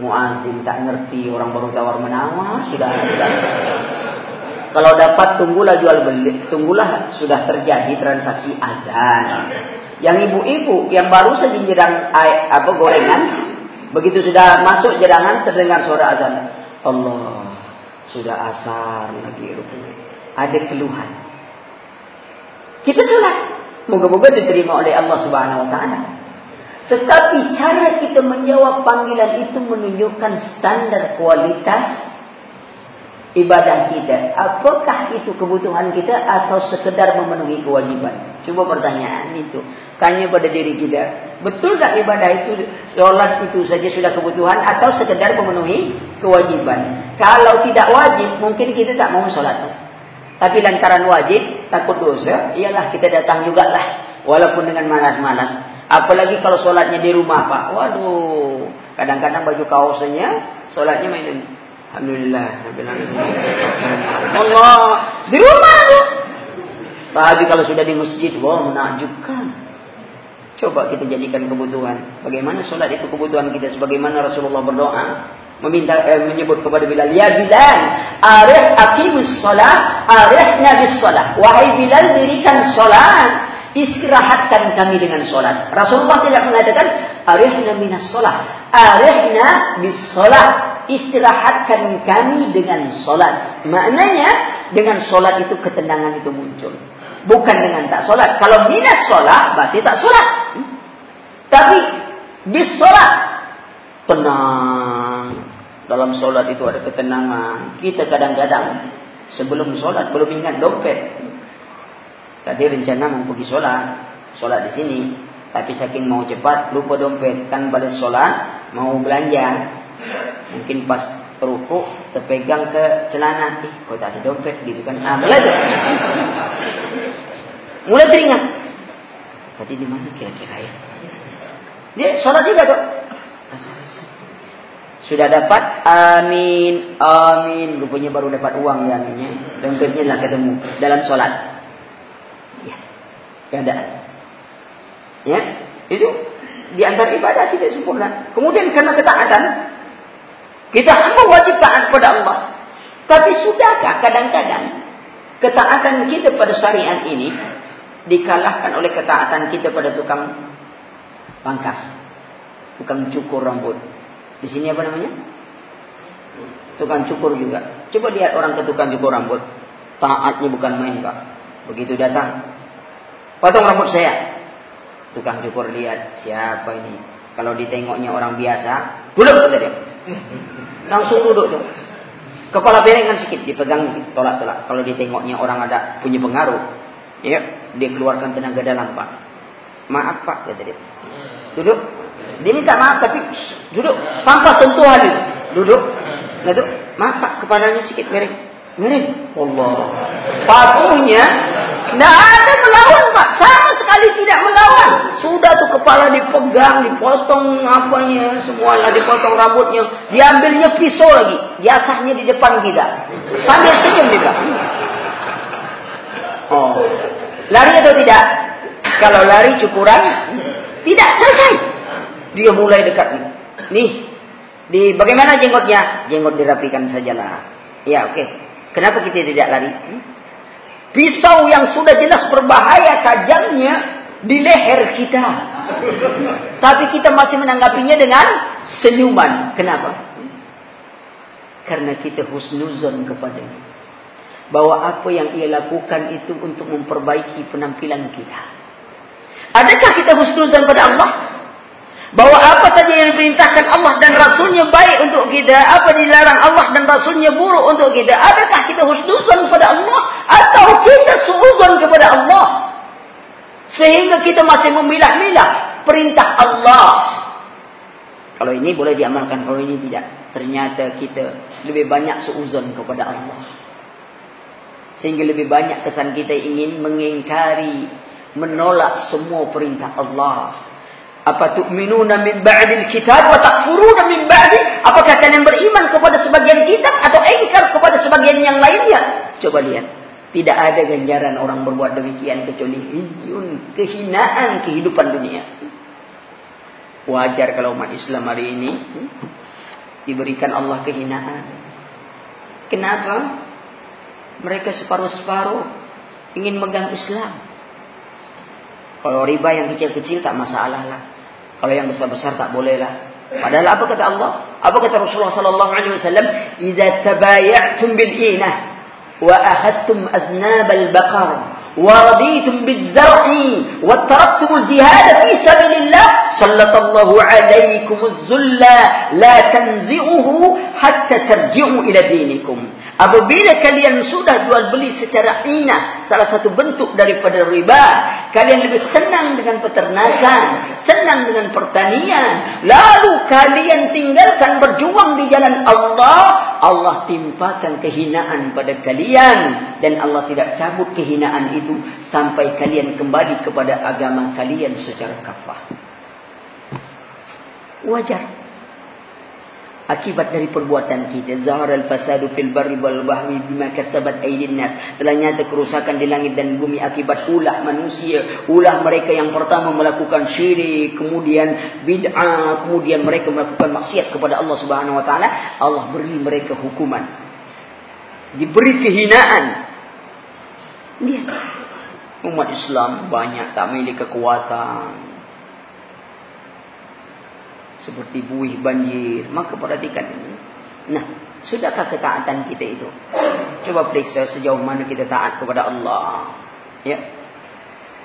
muazin tak ngerti orang baru tawar menawar sudah. sudah. Kalau dapat tunggulah jual beli, tunggulah sudah terjadi transaksi azan. Yang ibu-ibu yang baru saja jedang apa gorengan, begitu sudah masuk jedangan terdengar suara azan. Allah sudah asar lagi rukun. Ada keluhan. Kita sholat. Moga-moga diterima oleh Allah Subhanahu Wa Taala. Tetapi cara kita menjawab panggilan itu menunjukkan standar kualitas ibadah kita. Apakah itu kebutuhan kita atau sekedar memenuhi kewajiban? Cuba pertanyaan itu. Tanya pada diri kita. Betul tak ibadah itu, sholat itu saja sudah kebutuhan atau sekedar memenuhi kewajiban? Kalau tidak wajib, mungkin kita tak mau sholat. Tapi lantaran wajib, takut dosa, iyalah kita datang juga lah. Walaupun dengan malas-malas. Apalagi kalau sholatnya di rumah, Pak. Waduh, kadang-kadang baju kaosnya, sholatnya main Alhamdulillah. Allah di rumah tu. Tapi kalau sudah di masjid, wah menakjubkan. Coba kita jadikan kebutuhan. Bagaimana solat itu kebutuhan kita? Sebagaimana Rasulullah berdoa. Meminta, eh, menyebut kepada Bilal. Ya Bilal, arih akimus solat, arih nabis solat. Wahai Bilal, dirikan solat. Istirahatkan kami dengan solat. Rasulullah tidak mengatakan, arihna minas solat. Arihna bis solat istirahatkan kami dengan solat. Maknanya dengan solat itu ketenangan itu muncul. Bukan dengan tak solat. Kalau minus solat berarti tak solat. Tapi di solat tenang. Dalam solat itu ada ketenangan. Kita kadang-kadang sebelum solat belum ingat dompet. Tadi rencana mau pergi solat. Solat di sini. Tapi saking mau cepat lupa dompet. Kan pada solat mau belanja. Mungkin pas perukuk terpegang ke celana. Eh, kau tak ada dompet gitu kan. Ah, tu. mulai teringat. Tadi di mana kira-kira ya? Dia sholat juga tu. Sudah dapat amin amin rupanya baru dapat uang ya aminnya dompetnya lah ketemu dalam sholat ya keadaan ya itu di antara ibadah kita sempurna kemudian karena ketaatan kita hamba wajib taat kepada Allah. Tapi sudahkah kadang-kadang ketaatan kita pada syariat ini dikalahkan oleh ketaatan kita pada tukang pangkas, tukang cukur rambut. Di sini apa namanya? Tukang cukur juga. Coba lihat orang ke tukang cukur rambut. Taatnya bukan main, Pak. Begitu datang, potong rambut saya. Tukang cukur lihat siapa ini. Kalau ditengoknya orang biasa, belum kata dia. Langsung duduk tu. Kepala berengan sikit dipegang tolak-tolak. Kalau ditengoknya orang ada punya pengaruh. Ya. dia keluarkan tenaga dalam pak. Maaf pak kata dia. Duduk. Dia minta maaf tapi duduk tanpa sentuhan. Duduk. Duduk. Maaf pak kepalanya sikit miring. Miring. Allah. Patuhnya tidak ada melawan pak. Sama sekali tidak melawan. Sudah tuh kepala dipegang, dipotong apanya, semuanya dipotong rambutnya. Diambilnya pisau lagi. Biasanya di depan kita. Sambil senyum di belakang. Oh. Lari atau tidak? Kalau lari cukuran, tidak selesai. Dia mulai dekat nih. Nih. Di bagaimana jenggotnya? Jenggot dirapikan sajalah. Ya, oke. Okay. Kenapa kita tidak lari? Pisau yang sudah jelas berbahaya tajamnya di leher kita. Tapi kita masih menanggapinya dengan senyuman. Kenapa? Karena kita husnuzon kepadanya bahwa apa yang ia lakukan itu untuk memperbaiki penampilan kita. Adakah kita husnuzan pada Allah? Bahwa apa saja yang diperintahkan Allah dan Rasulnya baik untuk kita, apa dilarang Allah dan Rasulnya buruk untuk kita, adakah kita husnuzan kepada Allah? Atau kita suuzan kepada Allah? Sehingga kita masih memilah-milah perintah Allah. Kalau ini boleh diamalkan, kalau ini tidak. Ternyata kita lebih banyak suuzan kepada Allah. Sehingga lebih banyak kesan kita ingin mengingkari, menolak semua perintah Allah. Apa tu'minuna min ba'dil kitab wa takfuruna min ba'di? Apakah kalian beriman kepada sebagian kitab atau ingkar kepada sebagian yang lainnya? Coba lihat. Tidak ada ganjaran orang berbuat demikian kecuali hiyun, kehinaan kehidupan dunia. Wajar kalau umat Islam hari ini diberikan Allah kehinaan. Kenapa? mereka separuh-separuh ingin megang Islam. Kalau riba yang kecil-kecil tak masalah lah. Kalau yang besar-besar tak boleh lah. Padahal apa kata Allah? Apa kata Rasulullah sallallahu alaihi wasallam? "Idza tabaya'tum bil inah wa akhadtum aznab al baqar wa raditum biz zar'i wa taraktum al jihad fi sabilillah sallallahu alaikum az-zulla la tanzi'uhu hatta tarji'u ila dinikum." Apabila kalian sudah jual beli secara inah, salah satu bentuk daripada riba, kalian lebih senang dengan peternakan, senang dengan pertanian, lalu kalian tinggalkan berjuang di jalan Allah, Allah timpakan kehinaan pada kalian. Dan Allah tidak cabut kehinaan itu sampai kalian kembali kepada agama kalian secara kafah. Wajar akibat dari perbuatan kita zahar al fasadu fil barri wal bahri bima kasabat aydin nas. Telah nyata kerusakan di langit dan bumi akibat ulah manusia. Ulah mereka yang pertama melakukan syirik kemudian bid'ah kemudian mereka melakukan maksiat kepada Allah Subhanahu wa taala. Allah beri mereka hukuman. Diberi kehinaan. Dia. Umat Islam banyak tak memiliki kekuatan seperti buih banjir. Maka perhatikan ini. Nah sudahkah ketaatan kita itu? Coba periksa sejauh mana kita taat kepada Allah. Ya.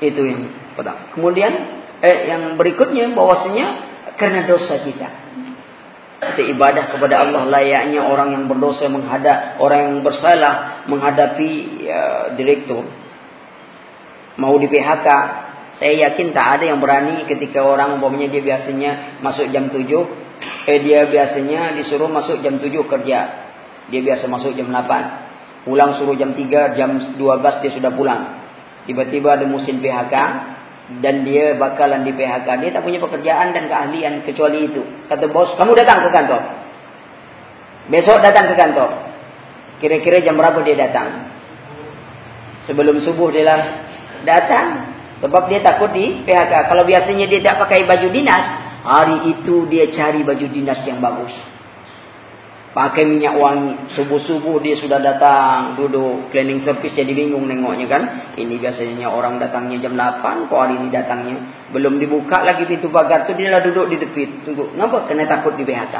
Itu yang pertama. Kemudian eh yang berikutnya bahwasanya karena dosa kita. Kita ibadah kepada Allah layaknya orang yang berdosa menghadap orang yang bersalah menghadapi ya, direktur. Mau di PHK saya yakin tak ada yang berani ketika orang umpamanya dia biasanya masuk jam 7, eh dia biasanya disuruh masuk jam 7 kerja. Dia biasa masuk jam 8. Pulang suruh jam 3, jam 12 dia sudah pulang. Tiba-tiba ada musim PHK dan dia bakalan di PHK. Dia tak punya pekerjaan dan keahlian kecuali itu. Kata bos, kamu datang ke kantor. Besok datang ke kantor. Kira-kira jam berapa dia datang? Sebelum subuh dia lah datang. Sebab dia takut di PHK. Kalau biasanya dia tak pakai baju dinas, hari itu dia cari baju dinas yang bagus. Pakai minyak wangi. Subuh-subuh dia sudah datang, duduk cleaning service jadi bingung nengoknya kan. Ini biasanya orang datangnya jam 8, kok hari ini datangnya. Belum dibuka lagi pintu pagar tu dia lah duduk di tepi. Tunggu, kenapa? Kena takut di PHK.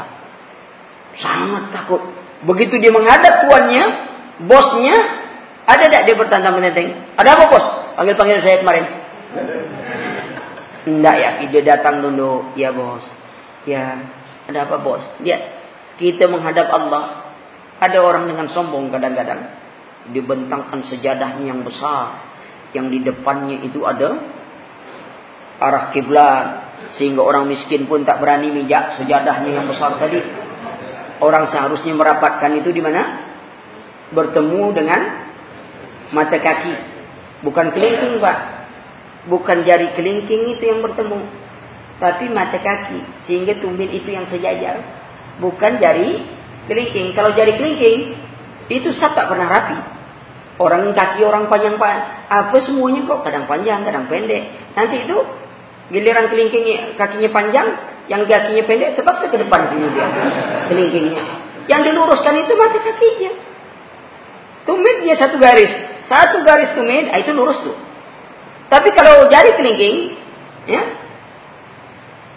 Sangat takut. Begitu dia menghadap tuannya, bosnya, ada tak dia bertanda menenteng? Ada apa bos? Panggil-panggil saya kemarin. Tidak ya, dia datang dulu. Ya bos. Ya, ada apa bos? Lihat, kita menghadap Allah. Ada orang dengan sombong kadang-kadang. Dibentangkan sejadahnya yang besar. yang di depannya itu ada arah kiblat sehingga orang miskin pun tak berani mijak sejadahnya yang besar tadi. Orang seharusnya merapatkan itu di mana? Bertemu dengan mata kaki. Bukan kelingking, Pak. Bukan jari kelingking itu yang bertemu. Tapi mata kaki. Sehingga tumit itu yang sejajar. Bukan jari kelingking. Kalau jari kelingking, itu sab tak pernah rapi. Orang kaki orang panjang pak, apa semuanya kok kadang panjang, kadang pendek. Nanti itu giliran kelingking kakinya panjang, yang kakinya pendek terpaksa ke depan sini dia kelingkingnya. Yang diluruskan itu mata kakinya. Tumit dia satu garis, satu garis tumit, ah, itu lurus tuh. Tapi kalau jari kelingking, ya,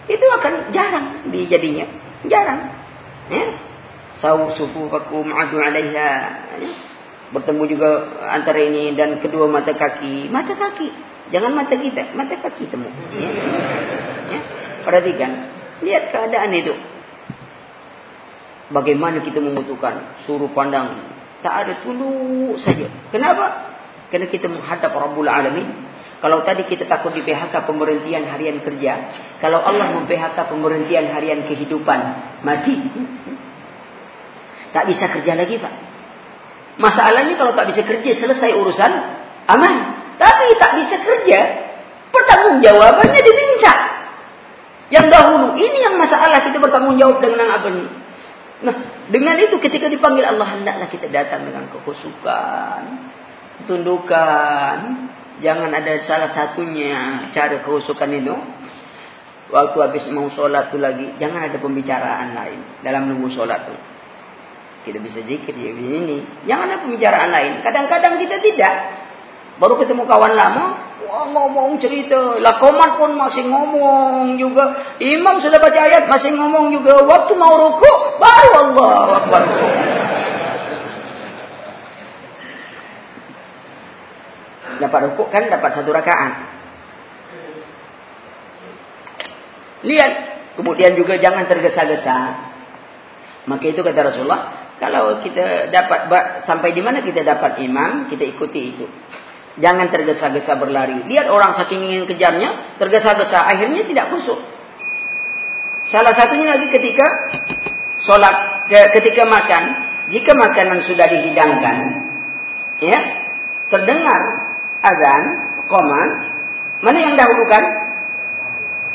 itu akan jarang dijadinya, jarang. Ya. Sawu sufufakum adu alaiha. Ya. Bertemu juga antara ini dan kedua mata kaki. Mata kaki. Jangan mata kita. Mata kaki temu. Ya. Ya. Perhatikan. Lihat keadaan itu. Bagaimana kita membutuhkan. Suruh pandang. Tak ada tulu saja. Kenapa? Kerana kita menghadap Rabbul Alamin. Kalau tadi kita takut di PHK pemberhentian harian kerja. Kalau Allah mem-PHK pemberhentian harian kehidupan. Mati. Tak bisa kerja lagi Pak. Masalahnya kalau tak bisa kerja selesai urusan aman. Tapi tak bisa kerja, pertanggungjawabannya diminta. Yang dahulu ini yang masalah kita bertanggungjawab dengan apa ini. Nah, dengan itu ketika dipanggil Allah hendaklah kita datang dengan kekhusukan, tundukan. Jangan ada salah satunya cara kekhusukan itu. Waktu habis mau solat tu lagi, jangan ada pembicaraan lain dalam nunggu solat tu. Kita bisa zikir ya ini. Jangan ada pembicaraan lain. Kadang-kadang kita tidak. Baru ketemu kawan lama, wah ngomong cerita. Lakomat pun masih ngomong juga. Imam sudah baca ayat masih ngomong juga. Waktu mau rukuk, baru Allah Akbar. Dapat rukuk kan dapat satu rakaat. Lihat. Kemudian juga jangan tergesa-gesa. Maka itu kata Rasulullah, kalau kita dapat sampai di mana kita dapat imam, kita ikuti itu. Jangan tergesa-gesa berlari. Lihat orang saking ingin kejarnya, tergesa-gesa, akhirnya tidak kusuk. Salah satunya lagi ketika solat, ketika makan, jika makanan sudah dihidangkan, ya, terdengar azan, koman, mana yang dahulukan?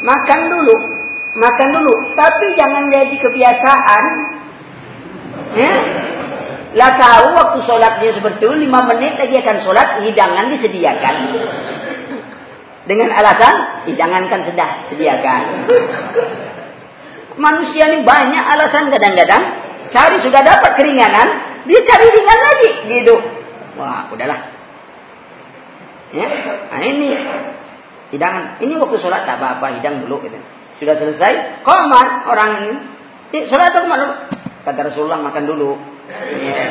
Makan dulu, makan dulu. Tapi jangan jadi kebiasaan Ya? Lah tahu waktu sholatnya seperti itu, lima menit lagi akan sholat, hidangan disediakan. Dengan alasan, hidangan kan sudah sediakan. Manusia ini banyak alasan kadang-kadang, cari sudah dapat keringanan, dia cari ringan lagi, gitu. Wah, udahlah. Ya, nah ini hidangan. Ini waktu sholat tak apa-apa, hidang dulu. Gitu. Sudah selesai, komat orang ini. Sholat atau dulu? Kata Rasulullah makan dulu. Ya.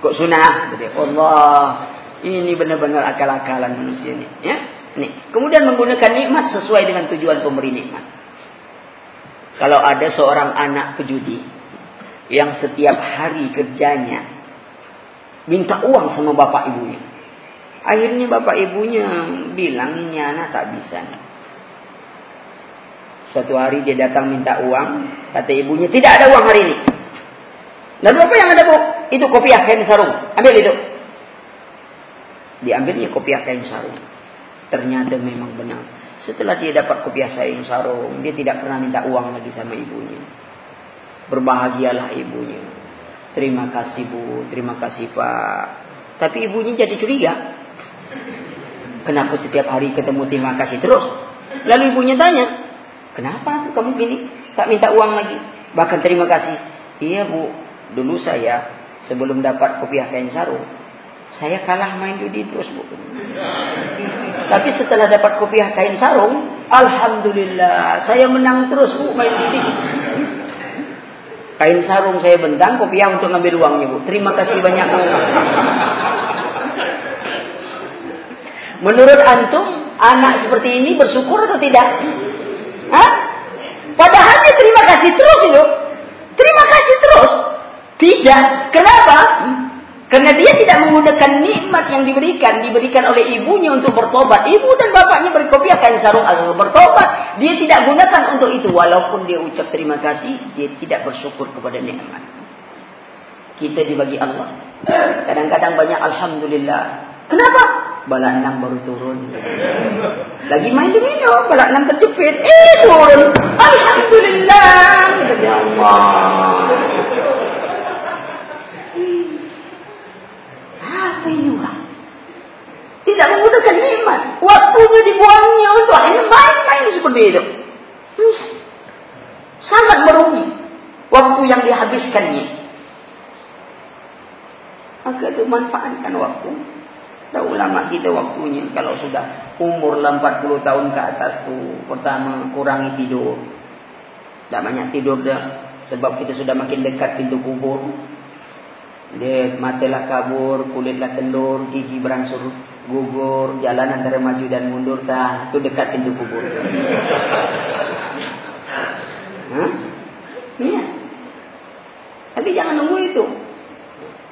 Ikut sunnah. Jadi Allah. Ini benar-benar akal-akalan manusia ini. Ya. Nih. Kemudian menggunakan nikmat sesuai dengan tujuan pemberi nikmat. Kalau ada seorang anak pejudi. Yang setiap hari kerjanya. Minta uang sama bapak ibunya. Akhirnya bapak ibunya bilang ini anak tak bisa. Suatu hari dia datang minta uang. Kata ibunya, tidak ada uang hari ini. Lalu apa yang ada bu? Itu kopiah kain sarung. Ambil itu. Diambilnya kopiah kain sarung. Ternyata memang benar. Setelah dia dapat kopiah kain sarung, dia tidak pernah minta uang lagi sama ibunya. Berbahagialah ibunya. Terima kasih bu, terima kasih pak. Tapi ibunya jadi curiga. Kenapa setiap hari ketemu terima kasih terus? Lalu ibunya tanya, Kenapa kamu gini? Tak minta uang lagi. Bahkan terima kasih. Iya bu, dulu saya sebelum dapat kopiah kain sarung, saya kalah main judi terus bu. *laughs* Tapi setelah dapat kopiah kain sarung, Alhamdulillah, saya menang terus bu main judi. Kain sarung saya bentang, kopiah untuk ngambil uangnya bu. Terima kasih banyak bu. Menurut antum, anak seperti ini bersyukur atau tidak? Hah? Padahal dia terima kasih terus itu. Terima kasih terus. Tidak. Kenapa? Karena dia tidak menggunakan nikmat yang diberikan. Diberikan oleh ibunya untuk bertobat. Ibu dan bapaknya berkopiakan sarung agar bertobat. Dia tidak gunakan untuk itu. Walaupun dia ucap terima kasih. Dia tidak bersyukur kepada nikmat. Kita dibagi Allah. Kadang-kadang banyak Alhamdulillah. Kenapa? Balak enam baru turun. Lagi main domino. Balak enam terjepit. Eh turun. Alhamdulillah. Ya Allah. Apa ini orang? Tidak menggunakan iman. Waktunya dibuangnya untuk hanya main-main seperti itu. Sangat merugi. Waktu yang dihabiskannya. Itu manfaatkan waktu. Dah ulama kita waktunya. Kalau sudah umur 40 tahun ke atas tu Pertama kurangi tidur. Tak banyak tidur dah. Sebab kita sudah makin dekat pintu kubur. Dia matalah kabur, kulitlah kendur, gigi berangsur gugur, jalan antara maju dan mundur dah. Itu dekat pintu kubur. Hah? Ya. Tapi jangan nunggu itu.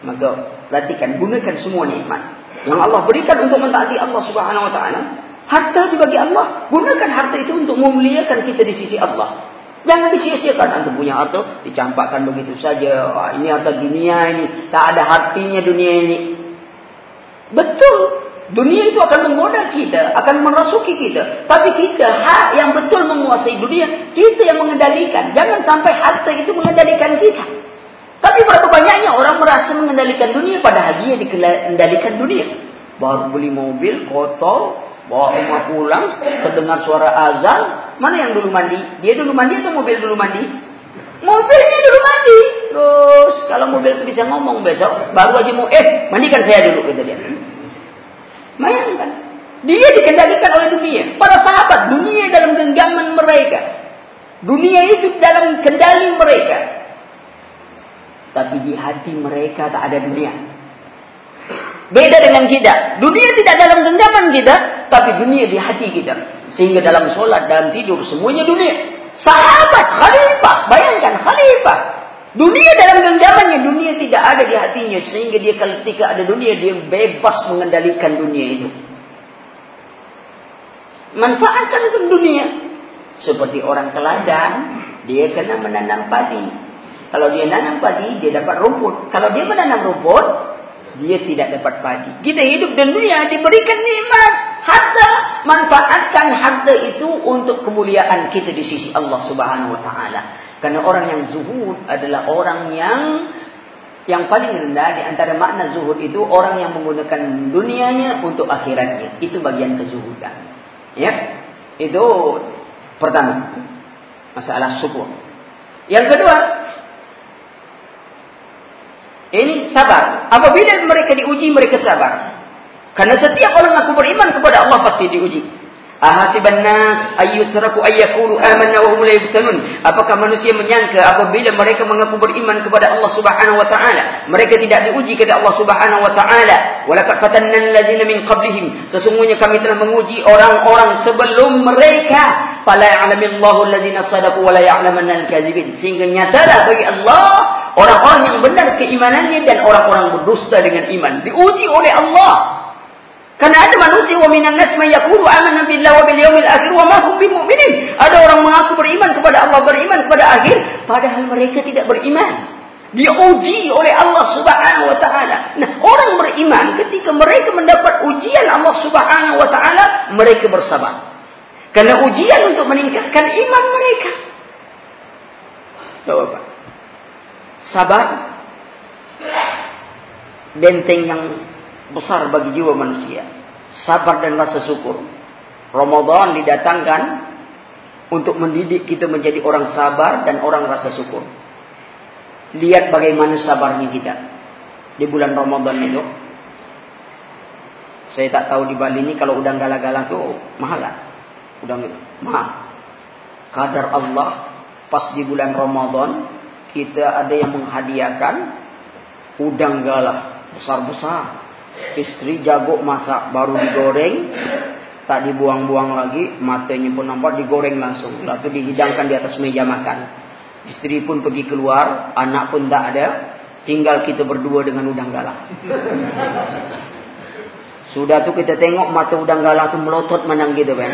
Maka perhatikan, gunakan semua nikmat yang Allah berikan untuk mentaati Allah Subhanahu wa taala. Harta dibagi Allah, gunakan harta itu untuk memuliakan kita di sisi Allah. Jangan disia-siakan antum punya harta dicampakkan begitu saja. Wah, ini harta dunia ini, tak ada artinya dunia ini. Betul. Dunia itu akan menggoda kita, akan merasuki kita. Tapi kita hak yang betul menguasai dunia, kita yang mengendalikan. Jangan sampai harta itu mengendalikan kita. Tapi berapa banyaknya orang merasa mengendalikan dunia padahal dia dikendalikan dunia. Baru beli mobil kotor, bawa rumah pulang, terdengar suara azan, Mana yang dulu mandi? Dia dulu mandi atau mobil dulu mandi? Mobilnya dulu mandi. Terus kalau mobil itu bisa ngomong besok, baru aja mau eh mandikan saya dulu kata dia. Bayangkan. Dia dikendalikan oleh dunia. Para sahabat, dunia dalam genggaman mereka. Dunia itu dalam kendali mereka. Tapi di hati mereka tak ada dunia. Beda dengan kita. Dunia tidak dalam genggaman kita, tapi dunia di hati kita. Sehingga dalam solat, dalam tidur, semuanya dunia. Sahabat, khalifah. Bayangkan, khalifah. Dunia dalam genggamannya, dunia tidak ada di hatinya. Sehingga dia ketika ada dunia, dia bebas mengendalikan dunia itu. Manfaatkan dunia. Seperti orang teladan, dia kena menanam padi. Kalau dia menanam padi, dia dapat rumput. Kalau dia menanam rumput, dia tidak dapat padi. Kita hidup di dunia diberikan nikmat, harta, manfaatkan harta itu untuk kemuliaan kita di sisi Allah Subhanahu wa taala. Karena orang yang zuhud adalah orang yang yang paling rendah di antara makna zuhud itu orang yang menggunakan dunianya untuk akhiratnya. Itu bagian kezuhudan. Ya. Itu pertama. Masalah syukur. Yang kedua, ini sabar. Apabila mereka diuji, mereka sabar. Karena setiap orang aku beriman kepada Allah pasti diuji. Ahasiban nas ayyutraku ayyakulu amanna wa hum la yuftanun. Apakah manusia menyangka apabila mereka mengaku beriman kepada Allah Subhanahu wa taala, mereka tidak diuji kepada Allah Subhanahu wa taala? Walaqad fatanna alladziina min qablihim. Sesungguhnya kami telah menguji orang-orang sebelum mereka. Fala ya'lamillahu alladziina sadaqu wa la ya'lamanna al-kadzibin. Sehingga nyatalah bagi Allah orang-orang yang benar keimanannya dan orang-orang berdusta dengan iman diuji oleh Allah. Karena ada manusia wa minan nas may yaqulu amanna billahi wa bil yawmil akhir wa ma hum bimumin. Ada orang mengaku beriman kepada Allah, beriman kepada akhir, padahal mereka tidak beriman. Diuji oleh Allah Subhanahu wa taala. Nah, orang beriman ketika mereka mendapat ujian Allah Subhanahu wa taala, mereka bersabar. Karena ujian untuk meningkatkan iman mereka. Coba Pak. Sabar benteng yang besar bagi jiwa manusia. Sabar dan rasa syukur. Ramadan didatangkan untuk mendidik kita menjadi orang sabar dan orang rasa syukur. Lihat bagaimana sabarnya kita di bulan Ramadan itu. Saya tak tahu di Bali ini kalau udang gala-gala tuh mahal lah. Udang mahal. Kadar Allah pas di bulan Ramadan kita ada yang menghadiahkan udang galah besar-besar Istri jago masak baru digoreng. Tak dibuang-buang lagi. Matanya pun nampak digoreng langsung. Lalu dihidangkan di atas meja makan. Istri pun pergi keluar. Anak pun tak ada. Tinggal kita berdua dengan udang galah. Sudah tu kita tengok mata udang galah tu melotot menang gitu kan.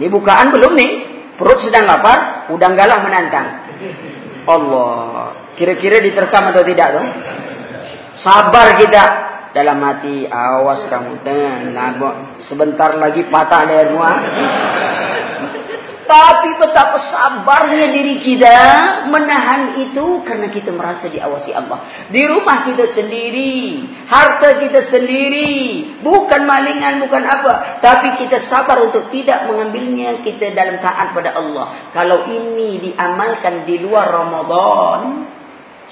Ini bukaan belum nih. Perut sedang lapar, udang galah menantang. Allah. Kira-kira diterkam atau tidak tuh? Sabar kita dalam hati. Awas kamu. Tenang. Sebentar lagi patah lehermu. Tapi betapa sabarnya diri kita menahan itu karena kita merasa diawasi Allah. Di rumah kita sendiri, harta kita sendiri, bukan malingan, bukan apa. Tapi kita sabar untuk tidak mengambilnya kita dalam taat pada Allah. Kalau ini diamalkan di luar Ramadan,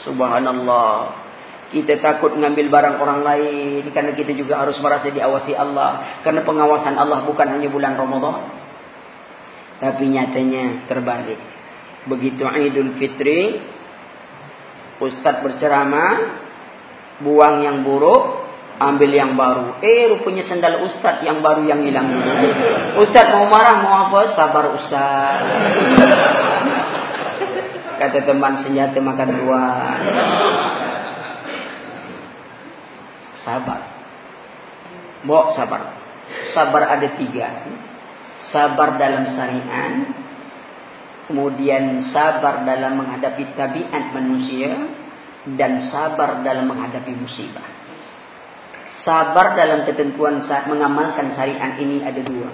subhanallah. Kita takut mengambil barang orang lain karena kita juga harus merasa diawasi Allah. Karena pengawasan Allah bukan hanya bulan Ramadan. Tapi nyatanya terbalik. Begitu Idul Fitri, Ustaz berceramah, buang yang buruk, ambil yang baru. Eh, rupanya sendal Ustaz yang baru yang hilang. Ustaz mau marah, mau apa? Sabar Ustaz. Kata teman senjata makan dua. Sabar. Bawa sabar. Sabar ada tiga sabar dalam syariat, kemudian sabar dalam menghadapi tabiat manusia, dan sabar dalam menghadapi musibah. Sabar dalam ketentuan saat mengamalkan syariat ini ada dua.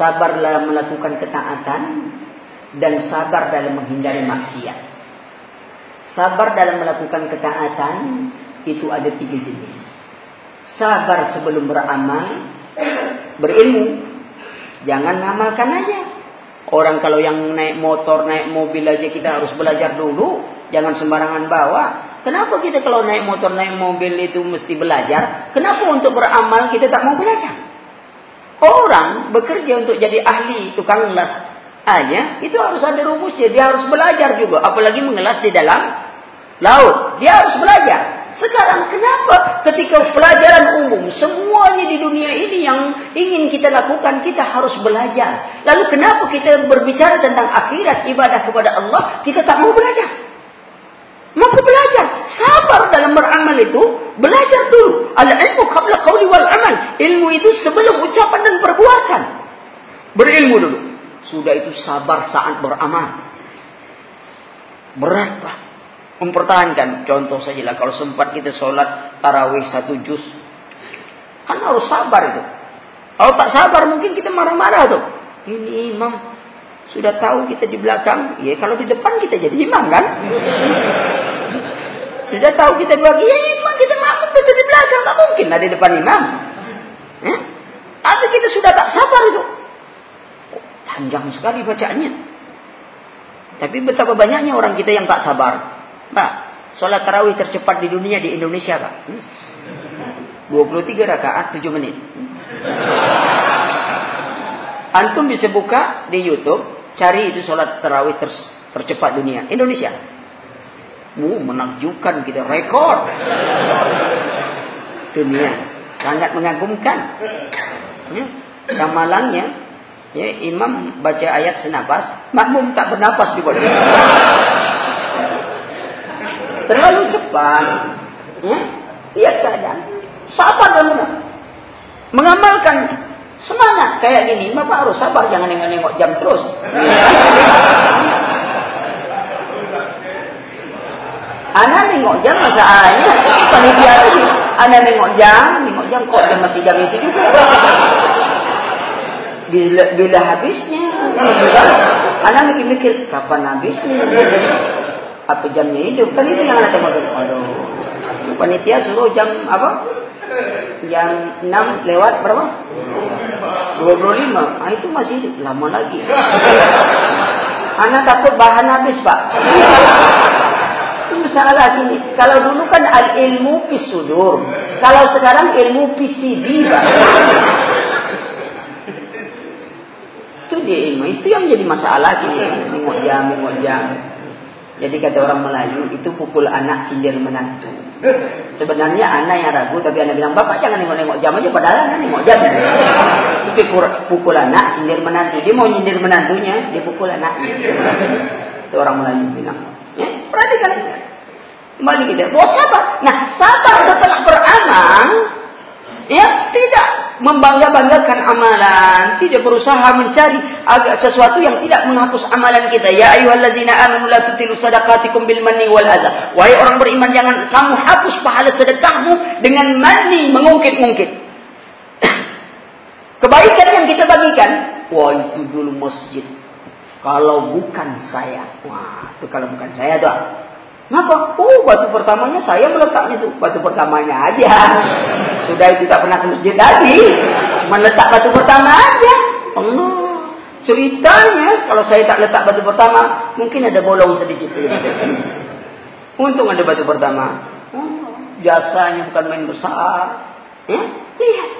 Sabar dalam melakukan ketaatan dan sabar dalam menghindari maksiat. Sabar dalam melakukan ketaatan itu ada tiga jenis. Sabar sebelum beramal, berilmu, Jangan ngamalkan aja. Orang kalau yang naik motor, naik mobil aja kita harus belajar dulu. Jangan sembarangan bawa. Kenapa kita kalau naik motor, naik mobil itu mesti belajar? Kenapa untuk beramal kita tak mau belajar? Orang bekerja untuk jadi ahli tukang ngelas aja, itu harus ada rumusnya. Dia harus belajar juga. Apalagi mengelas di dalam laut. Dia harus belajar. Sekarang kenapa ketika pelajaran umum semuanya di dunia ini yang ingin kita lakukan kita harus belajar. Lalu kenapa kita berbicara tentang akhirat ibadah kepada Allah kita tak mau belajar? Mau belajar. Sabar dalam beramal itu belajar dulu. Al-ilmu qabla qawli wal amal. Ilmu itu sebelum ucapan dan perbuatan. Berilmu dulu. Sudah itu sabar saat beramal. Berat pak mempertahankan. Contoh saja kalau sempat kita sholat tarawih satu juz, kan harus sabar itu. Kalau tak sabar mungkin kita marah-marah tuh. Ini imam sudah tahu kita di belakang, ya kalau di depan kita jadi imam kan? *laughs* Sudah tahu kita di belakang, ya imam kita mampu kita di belakang, tak mungkin ada di depan imam. Eh? Tapi kita sudah tak sabar itu. Oh, panjang sekali bacaannya. Tapi betapa banyaknya orang kita yang tak sabar. Pak, solat tarawih tercepat di dunia di Indonesia, Pak. 23 rakaat 7 menit. Antum bisa buka di YouTube, cari itu solat tarawih ter tercepat dunia Indonesia. Mu menakjubkan kita rekor. Dunia sangat mengagumkan. Ya, ramalannya ya, imam baca ayat senapas, makmum tak bernapas di bawah. Terlalu cepat. Ya, lihat keadaan. Sabar dan benar. Mengamalkan semangat kayak gini. Bapak harus sabar, jangan nengok-nengok jam terus. Anak nengok jam masalahnya. Panitia lagi. Anak nengok jam, nengok jam kok jam masih jam itu juga. Bila, bila habisnya. Anak mikir-mikir kapan habisnya apa jamnya hidup. Kan itu yang anak tengok aduh. Panitia suruh jam apa? Jam 6 lewat berapa? 25 ah itu masih lama lagi. Anak takut bahan habis pak. Itu masalah sini. Kalau dulu kan al ilmu pisudur kalau sekarang ilmu PCD pak. Itu dia ilmu. Itu yang jadi masalah gini minggu jam jam jadi kata orang Melayu itu pukul anak sindir menantu. Sebenarnya anak yang ragu tapi anak bilang bapak jangan nengok-nengok jam aja padahal anak nengok jam. *laughs* Itu pukul anak sindir menantu. Dia mau sindir menantunya dia pukul anaknya. Itu orang Melayu bilang. Ya, Tadi kan kembali kita. Bahwa sabar. Nah, sabar setelah beramal, ya tidak membangga-banggakan amalan, tidak berusaha mencari agak sesuatu yang tidak menghapus amalan kita. Ya ayyuhalladzina amanu la tutilu sadaqatikum bil manni wal adza. Wahai orang beriman jangan kamu hapus pahala sedekahmu dengan manni mengungkit-ungkit. *coughs* Kebaikan yang kita bagikan, wah itu dulu masjid. Kalau bukan saya, wah itu kalau bukan saya tuh Kenapa? Oh, batu pertamanya saya meletaknya itu. Batu pertamanya aja. *laughs* Sudah itu tak pernah ke masjid lagi. Meletak batu pertama aja. Allah. Ceritanya, kalau saya tak letak batu pertama, mungkin ada bolong sedikit. Untung ada batu pertama. Oh, jasanya bukan main besar. Ya? Lihat.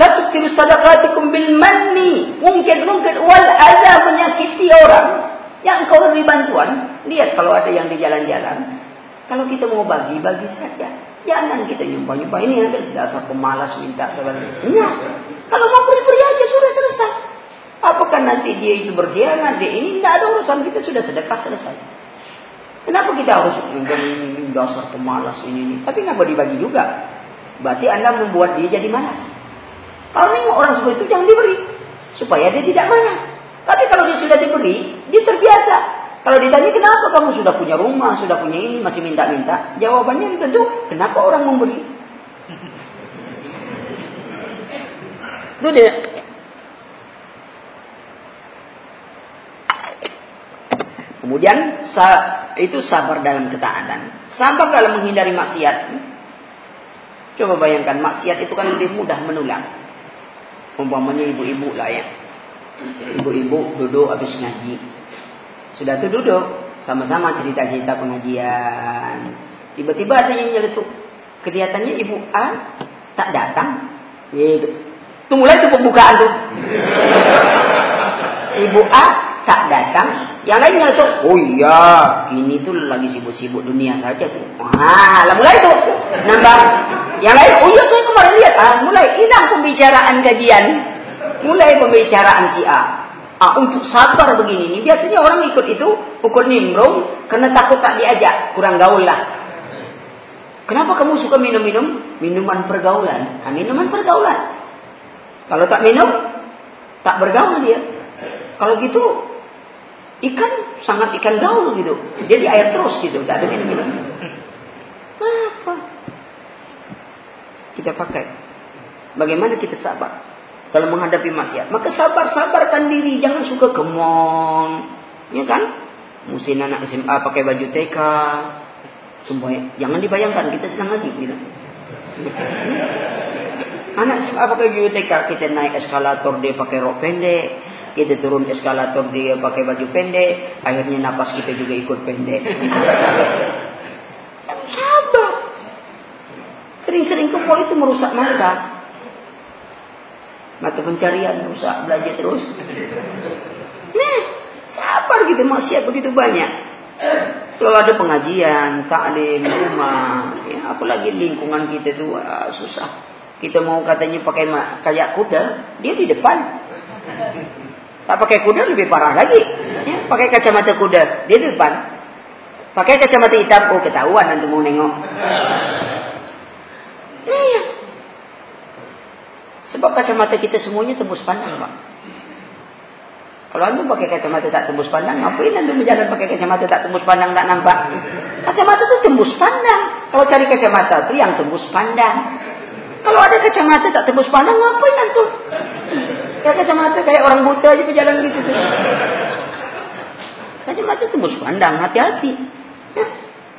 La tukiru sadaqatikum bil manni. Mungkin-mungkin wal adha menyakiti orang. Yang kau beri bantuan, lihat kalau ada yang di jalan-jalan. Kalau kita mau bagi, bagi saja. Jangan kita nyumpah-nyumpah. Ini ada dasar pemalas minta. Iya. Kalau mau beri-beri aja sudah selesai. Apakah nanti dia itu berkhianat? Dia ini tidak ada urusan kita sudah sedekah selesai. Kenapa kita harus ini dasar pemalas ini, ini? Tapi nggak bagi-bagi juga. Berarti anda membuat dia jadi malas. Kalau nengok orang seperti itu jangan diberi supaya dia tidak malas. Tapi kalau dia sudah diberi, dia terbiasa. Kalau ditanya kenapa kamu sudah punya rumah, sudah punya ini, masih minta-minta, jawabannya tentu kenapa orang memberi. Itu dia. Kemudian itu sabar dalam ketaatan, sabar dalam menghindari maksiat. Coba bayangkan maksiat itu kan lebih mudah menulang. Umpamanya ibu-ibu lah ya Ibu-ibu duduk habis ngaji. Sudah tuh duduk. Sama-sama cerita-cerita pengajian. Tiba-tiba ada yang nyeletuk. Kelihatannya ibu A tak datang. Itu mulai tuh pembukaan tuh. *laughs* Ibu A tak datang. Yang lain nyeletuk. Oh iya. Ini tuh lagi sibuk-sibuk dunia saja tuh. Wah, lah mulai tuh. Nambah. Yang lain. Oh iya saya kemarin lihat. Ah, mulai hilang pembicaraan kajian mulai pembicaraan si A. Ah, untuk sabar begini ini biasanya orang ikut itu pukul nimbrung karena takut tak diajak, kurang gaul lah. Kenapa kamu suka minum-minum? Minuman pergaulan. Ah, minuman pergaulan. Kalau tak minum, tak bergaul dia. Kalau gitu, ikan sangat ikan gaul gitu. Dia di air terus gitu, tak ada minum-minum. Apa? Kita pakai. Bagaimana kita sabar? Dalam menghadapi maksiat. Maka sabar-sabarkan diri, jangan suka kemon. Ya kan? Musim anak SMA pakai baju TK. Semuanya. Jangan dibayangkan kita sedang ngaji gitu. *laughs* Anak SMA pakai baju TK, kita naik eskalator dia pakai rok pendek. Kita turun eskalator dia pakai baju pendek. Akhirnya napas kita juga ikut pendek. *laughs* Sabar. Sering-sering ke itu merusak mata mata pencarian rusak belajar terus. Nah, sabar gitu maksiat begitu banyak. Kalau ada pengajian, taklim, rumah, ya, apalagi lingkungan kita itu wah, susah. Kita mau katanya pakai kayak kuda, dia di depan. Tak pakai kuda lebih parah lagi. Ya, pakai kacamata kuda, dia di depan. Pakai kacamata hitam, oh ketahuan nanti mau nengok. Iya, Sebab kacamata kita semuanya tembus pandang, Pak. Kalau anda pakai kacamata tak tembus pandang, ngapain anda berjalan pakai kacamata tak tembus pandang, tak nampak? Kacamata itu tembus pandang. Kalau cari kacamata itu yang tembus pandang. Kalau ada kacamata tak tembus pandang, ngapain antum? Ya kacamata kayak orang buta aja berjalan gitu. Tuh. Kacamata tembus pandang, hati-hati. Ya.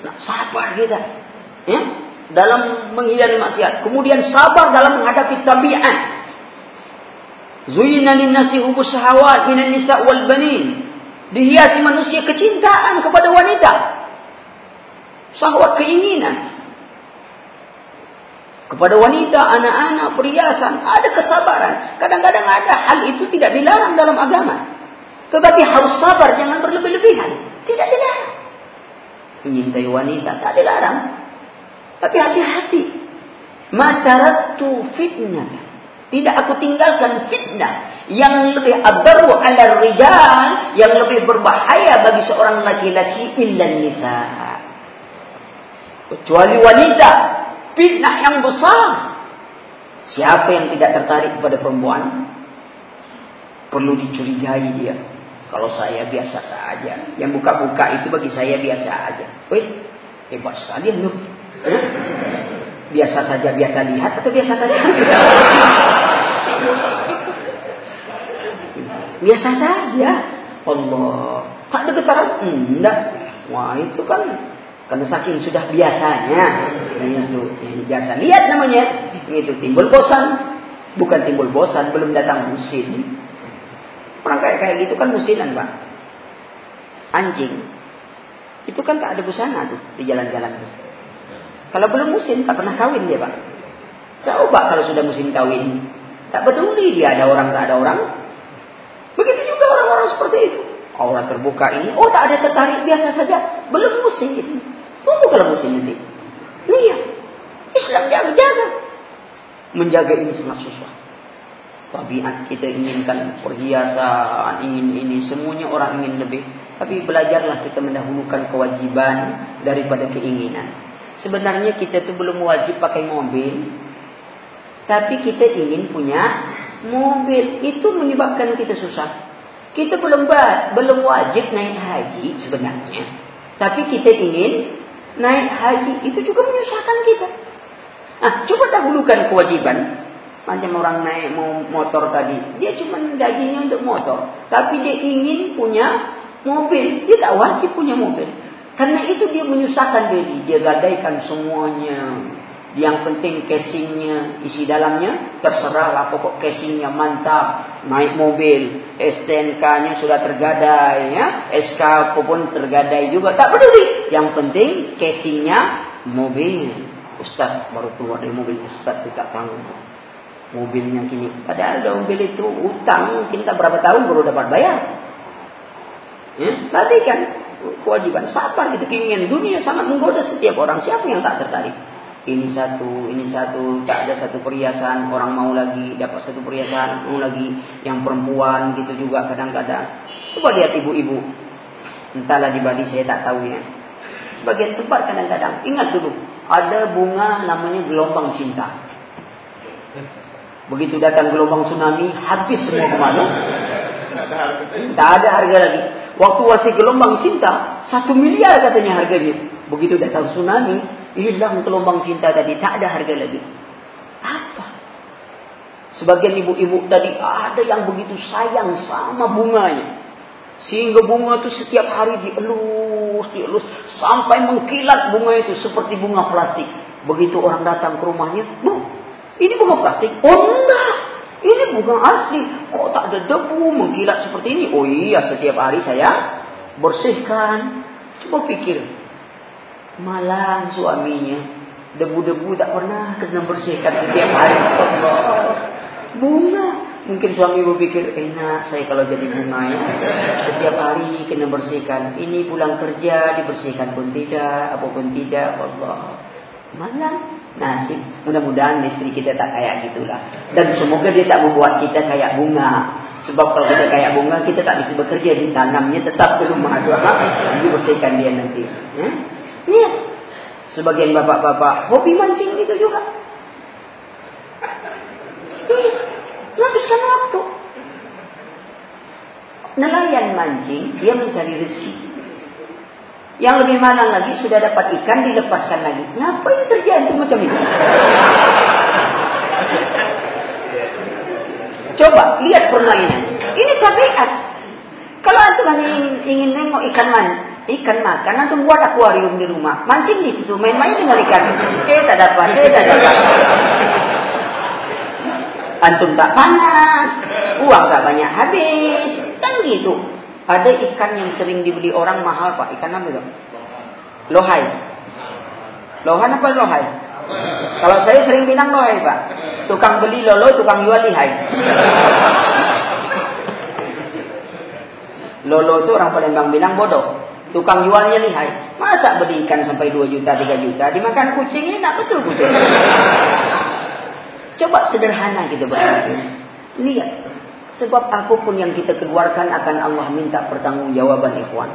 Nah, sabar kita. Ya dalam menghindari maksiat. Kemudian sabar dalam menghadapi tabiat. Zuyina linnasi hubus syahawat minan nisa wal banin. Dihiasi manusia kecintaan kepada wanita. Syahwat keinginan. Kepada wanita, anak-anak, perhiasan. Ada kesabaran. Kadang-kadang ada hal itu tidak dilarang dalam agama. Tetapi harus sabar, jangan berlebih-lebihan. Tidak dilarang. Menyintai wanita, tak dilarang. Tapi hati-hati. Matarattu fitnah. Tidak aku tinggalkan fitnah. yang lebih adarru ala rijal yang lebih berbahaya bagi seorang laki-laki illa nisa. Kecuali wanita. Fitnah yang besar. Siapa yang tidak tertarik kepada perempuan? Perlu dicurigai dia. Kalau saya biasa saja. Yang buka-buka itu bagi saya biasa aja. Weh hebat sekali lu biasa saja biasa lihat atau biasa saja? Biasa saja. Allah. Tak ada getaran enggak. Wah itu kan karena saking sudah biasanya. Itu biasa. Lihat namanya. Itu timbul bosan. Bukan timbul bosan belum datang musim. Orang kayak kayak gitu kan musiman pak. Anjing. Itu kan tak ada busana tuh di jalan-jalan tuh kalau belum musim tak pernah kawin dia pak. Coba kalau sudah musim kawin tak peduli dia ada orang tak ada orang. Begitu juga orang-orang seperti itu. Aura terbuka ini oh tak ada tertarik biasa saja. Belum musim. Tunggu kalau musim nanti. Niat. Islam jaga-jaga menjaga ini sangat susah. Tabiat kita inginkan perhiasan ingin ini. Semuanya orang ingin lebih. Tapi belajarlah kita mendahulukan kewajiban daripada keinginan sebenarnya kita itu belum wajib pakai mobil tapi kita ingin punya mobil itu menyebabkan kita susah kita belum belum wajib naik haji sebenarnya tapi kita ingin naik haji itu juga menyusahkan kita nah coba dahulukan kewajiban macam orang naik motor tadi. Dia cuma gajinya untuk motor. Tapi dia ingin punya mobil. Dia tak wajib punya mobil. Karena itu dia menyusahkan diri. Dia gadaikan semuanya. Yang penting casingnya, isi dalamnya. Terserahlah pokok casingnya mantap. Naik mobil. STNK-nya sudah tergadai. Ya. SK pun tergadai juga. Tak peduli. Yang penting casingnya mobil. Ustaz baru keluar dari mobil. Ustaz tidak tanggung mobilnya kini. Padahal ada mobil itu utang tak berapa tahun baru dapat bayar. Ya, berarti kan kewajiban sabar gitu keinginan dunia sangat menggoda setiap orang siapa yang tak tertarik. Ini satu, ini satu, tak ada satu perhiasan, orang mau lagi dapat satu perhiasan, mau lagi yang perempuan gitu juga kadang-kadang. Coba lihat ibu-ibu. Entahlah di Bali saya tak tahu ya. Sebagian tempat kadang-kadang. Ingat dulu. Ada bunga namanya gelombang cinta. Begitu datang gelombang tsunami, habis semua ke mana? Tak ada harga lagi. Waktu masih gelombang cinta, satu miliar katanya harganya. Begitu datang tsunami, hilang gelombang cinta tadi, tak ada harga lagi. Apa? Sebagian ibu-ibu tadi ada yang begitu sayang sama bunganya. Sehingga bunga itu setiap hari dielus, dielus. Sampai mengkilat bunga itu seperti bunga plastik. Begitu orang datang ke rumahnya, bu, ini bunga plastik? Oh enggak. Ini bunga asli. Kok tak ada debu mengkilat seperti ini? Oh iya, setiap hari saya bersihkan. Coba pikir. Malang suaminya. Debu-debu tak pernah kena bersihkan setiap hari. *laughs* Bunga. Mungkin suami berpikir, enak saya kalau jadi bunga ya. Setiap hari kena bersihkan. Ini pulang kerja, dibersihkan pun tidak, apa pun tidak. Allah. Malang nasib. Mudah-mudahan istri kita tak kayak gitulah. Dan semoga dia tak membuat kita kayak bunga. Sebab kalau kita kayak bunga, kita tak bisa bekerja di tanamnya tetap di rumah. Nanti bersihkan dia nanti. Ya? Lihat. Sebagian bapak-bapak hobi mancing itu juga. Lihat. Habiskan waktu. Nelayan mancing, dia mencari rezeki. Yang lebih malang lagi sudah dapat ikan dilepaskan lagi. Ngapain terjadi macam itu? Coba lihat permainan. Ini tabiat. Kalau antum hanya ingin, ingin nengok ikan man, ikan makan, antum buat akuarium di rumah, mancing di situ, main-main dengan ikan. Eh tak dapat, eh tak dapat. Antum tak panas, uang tak banyak habis, kan gitu. Ada ikan yang sering dibeli orang mahal pak. Ikan apa itu? Lohai. Lohan apa lohai? Kalau saya sering bilang lohai pak. Tukang beli lolo, tukang jual lihai. *laughs* Lolo itu orang Palembang bilang bodoh. Tukang jualnya lihai. Masa beli ikan sampai 2 juta, 3 juta. Dimakan kucing enak betul kucing. *laughs* Coba sederhana gitu. Lihat Sebab apapun yang kita keluarkan akan Allah minta pertanggungjawaban ikhwan.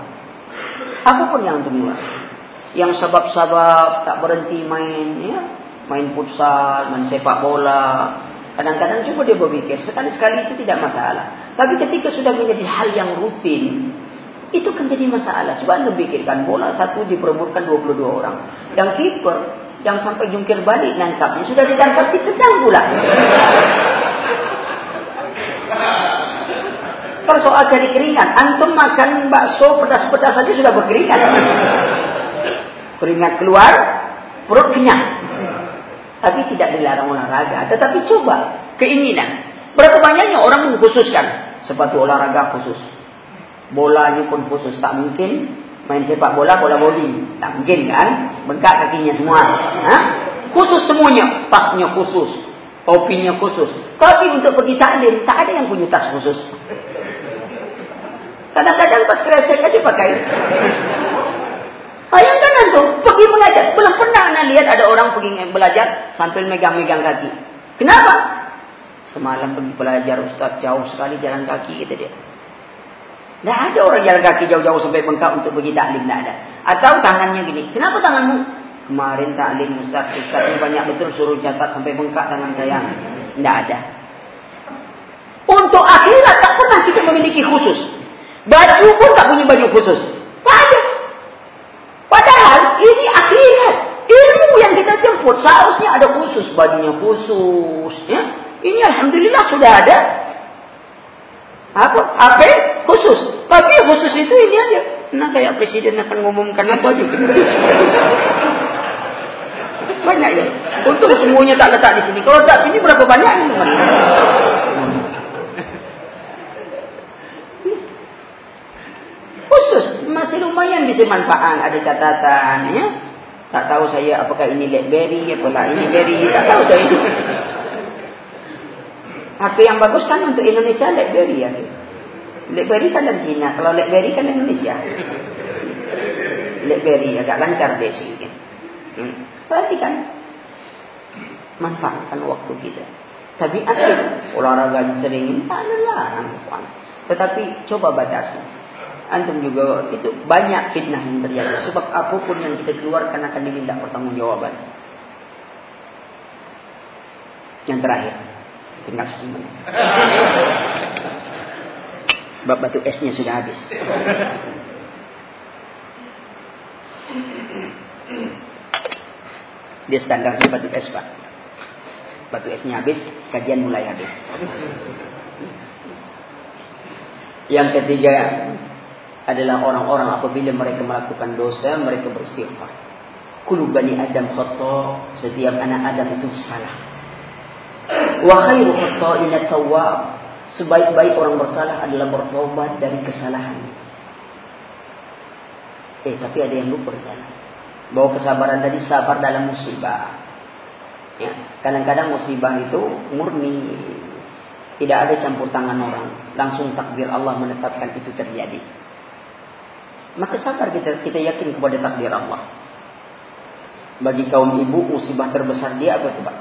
Apapun yang antum Yang sebab-sebab tak berhenti main ya, main futsal, main sepak bola. Kadang-kadang cuba dia berpikir, sekali-sekali itu tidak masalah. Tapi ketika sudah menjadi hal yang rutin, itu kan jadi masalah. Cuba anda pikirkan, bola satu diperebutkan 22 orang. Yang keeper, yang sampai jungkir balik nangkapnya, sudah ditangkap, ditendang pula. Kalau soal keringat, antum makan bakso pedas-pedas saja sudah berkeringat. Keringat keluar, perut kenyang. Tapi tidak dilarang olahraga. Tetapi coba keinginan. Berapa banyaknya orang mengkhususkan sepatu olahraga khusus. Bolanya pun khusus. Tak mungkin main sepak bola, bola bowling. Tak mungkin kan? Bengkak kakinya semua. Ha? Khusus semuanya. Tasnya khusus. Topinya khusus. Tapi untuk pergi taklim, tak ada yang punya tas khusus. Kadang-kadang pas kresek aja pakai. Bayangkan antum pergi mengajar. Belum pernah anda lihat ada orang pergi belajar sambil megang-megang kaki. Kenapa? Semalam pergi belajar Ustaz jauh sekali jalan kaki kata dia. Tidak ada orang jalan kaki jauh-jauh sampai bengkak untuk pergi taklim. Tidak ada. Atau tangannya gini. Kenapa tanganmu? Kemarin taklim Ustaz. Ustaz ini banyak betul suruh catat sampai bengkak tangan saya. Tidak ada. Untuk akhirat tak pernah kita memiliki khusus. Baju pun tak punya baju khusus. Tak ada. Padahal ini akhirat. Ilmu yang kita jemput seharusnya ada khusus. Bajunya khusus. Ya? Ini Alhamdulillah sudah ada. Apa? Apa? Khusus. Tapi khusus itu ini aja. Nah kayak presiden akan ngumumkan apa juga. Banyak ya. Untuk semuanya tak letak di sini. Kalau tak sini berapa banyak ini? Khusus masih lumayan bisa manfaat ada catatan ya. Tak tahu saya apakah ini BlackBerry apakah ini Berry tak tahu saya. HP yang bagus kan untuk Indonesia BlackBerry ya. BlackBerry kan dari China, kalau BlackBerry kan Indonesia. BlackBerry agak lancar basic. Hmm. Perhatikan manfaatkan waktu kita. Tapi ada olahraga sering tak ada larang. Tetapi coba batasi antum juga itu banyak fitnah yang terjadi sebab apa pun yang kita keluarkan akan diminta pertanggungjawaban. Yang terakhir, tinggal sepuluh menit. *laughs* Sebab batu esnya sudah habis. Dia standarnya batu es pak. Batu esnya habis, kajian mulai habis. Yang ketiga, adalah orang-orang apabila mereka melakukan dosa mereka beristighfar. Kullu bani Adam khata, setiap anak Adam itu salah. Wa khairu khata'in at-tawwab. Sebaik-baik orang bersalah adalah bertobat dari kesalahan. Eh, tapi ada yang lupa salah. Bahawa kesabaran tadi sabar dalam musibah. Ya, kadang-kadang musibah itu murni tidak ada campur tangan orang, langsung takdir Allah menetapkan itu terjadi maka sabar kita kita yakin kepada takdir Allah. Bagi kaum ibu musibah terbesar dia apa coba?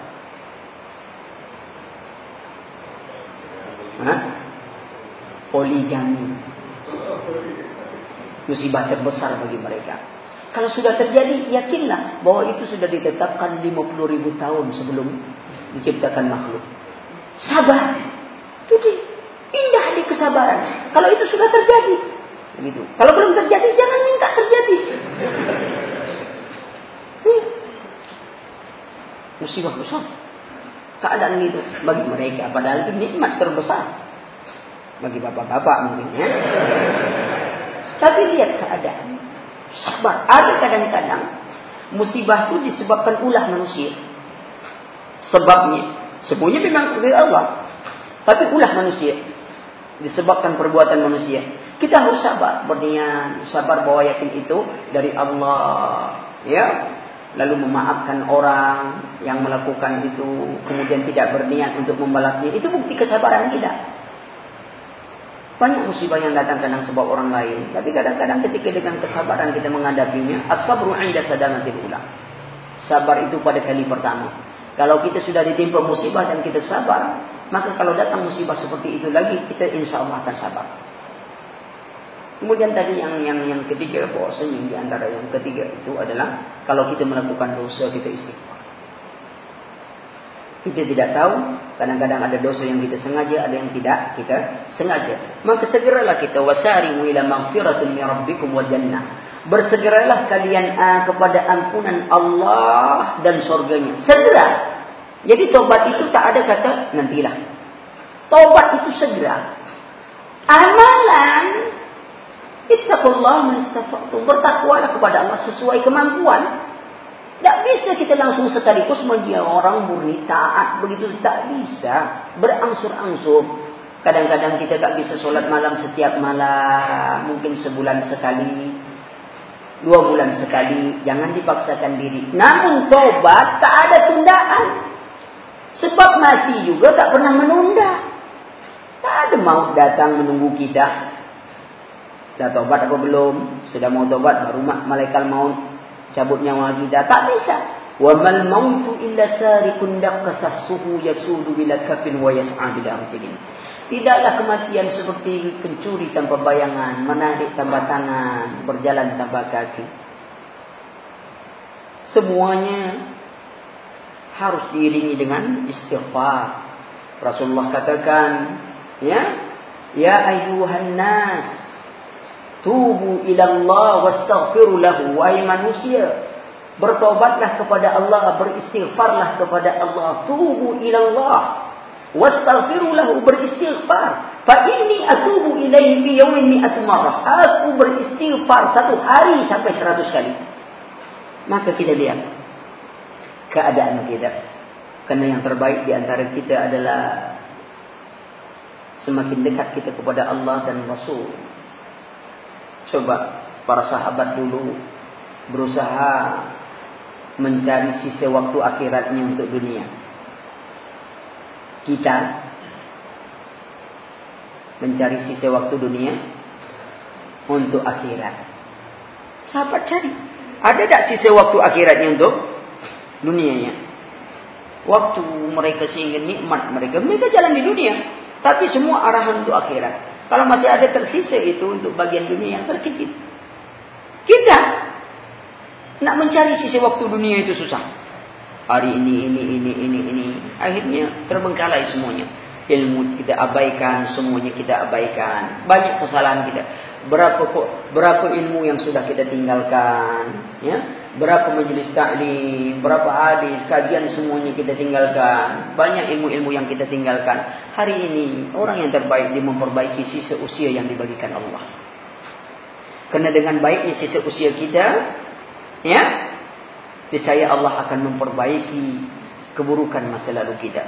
Poligami. Musibah terbesar bagi mereka. Kalau sudah terjadi, yakinlah bahwa itu sudah ditetapkan 50 ribu tahun sebelum diciptakan makhluk. Sabar. Itu indah di kesabaran. Kalau itu sudah terjadi, Begitu. Kalau belum terjadi, jangan minta terjadi. Musibah besar. Keadaan itu bagi mereka. Padahal itu nikmat terbesar. Bagi bapak-bapak mungkin ya. Tapi lihat keadaan. Sabar. Ada kadang-kadang musibah itu disebabkan ulah manusia. Sebabnya. Sebenarnya memang dari Allah. Tapi ulah manusia. Disebabkan perbuatan manusia. Kita harus sabar berniat, sabar bahwa yakin itu dari Allah, ya. Lalu memaafkan orang yang melakukan itu, kemudian tidak berniat untuk membalasnya. Itu bukti kesabaran kita. Banyak musibah yang datang kadang sebab orang lain, tapi kadang-kadang ketika dengan kesabaran kita menghadapinya, as-sabru 'inda sadamatil ula. Sabar itu pada kali pertama. Kalau kita sudah ditimpa musibah dan kita sabar, maka kalau datang musibah seperti itu lagi, kita insya Allah akan sabar. Kemudian tadi yang yang yang ketiga, bahwasanya di antara yang ketiga itu adalah kalau kita melakukan dosa kita istighfar. Kita tidak tahu, kadang-kadang ada dosa yang kita sengaja, ada yang tidak kita sengaja. Maka segeralah kita wasari'u ila maghfiratin min rabbikum wa jannah. Bersegeralah kalian uh, kepada ampunan Allah dan surganya. Segera. Jadi tobat itu tak ada kata nantilah. Tobat itu segera. Amalan Ittaqullah man istata'tum. Bertakwalah kepada Allah sesuai kemampuan. Tak bisa kita langsung sekaligus menjadi orang murni taat begitu tak bisa berangsur-angsur. Kadang-kadang kita tak bisa solat malam setiap malam, mungkin sebulan sekali, dua bulan sekali, jangan dipaksakan diri. Namun tobat tak ada tundaan. Sebab mati juga tak pernah menunda. Tak ada maut datang menunggu kita. Dah tobat apa belum? Sudah mau tobat baru malaikat maut cabut nyawa kita. Tak bisa. Wa mal mautu illa sarikun daqasasuhu yasudu bila kafin wa yas'a bila amtilin. Tidaklah kematian seperti pencuri tanpa bayangan, menarik tanpa tangan, berjalan tanpa kaki. Semuanya harus diiringi dengan istighfar. Rasulullah katakan, ya, ya ayuhan nas, tubu ila Allah wastaghfiru lahu wahai manusia. Bertobatlah kepada Allah, beristighfarlah kepada Allah, tubu ila Allah wastaghfiru lahu beristighfar. Fa inni atubu ilaihi fi yawmin mi'at marrah. Aku beristighfar satu hari sampai seratus kali. Maka kita lihat keadaan kita. Karena yang terbaik di antara kita adalah semakin dekat kita kepada Allah dan Rasul coba para sahabat dulu berusaha mencari sisa waktu akhiratnya untuk dunia kita mencari sisa waktu dunia untuk akhirat. Sahabat cari. Ada tak sisa waktu akhiratnya untuk dunianya? Waktu mereka sehingga nikmat mereka. Mereka jalan di dunia. Tapi semua arahan untuk akhirat. Kalau masih ada tersisa itu untuk bagian dunia yang terkecil. Kita nak mencari sisa waktu dunia itu susah hari ini, ini, ini, ini, ini. Akhirnya terbengkalai semuanya. Ilmu kita abaikan, semuanya kita abaikan. Banyak kesalahan kita. Berapa berapa ilmu yang sudah kita tinggalkan. ya? Berapa majlis ta'lim, berapa hadis, kajian semuanya kita tinggalkan. Banyak ilmu-ilmu yang kita tinggalkan. Hari ini, orang yang terbaik dia memperbaiki sisa usia yang dibagikan Allah. Karena dengan baiknya sisa usia kita, ya, Niscaya Allah akan memperbaiki keburukan masa lalu kita.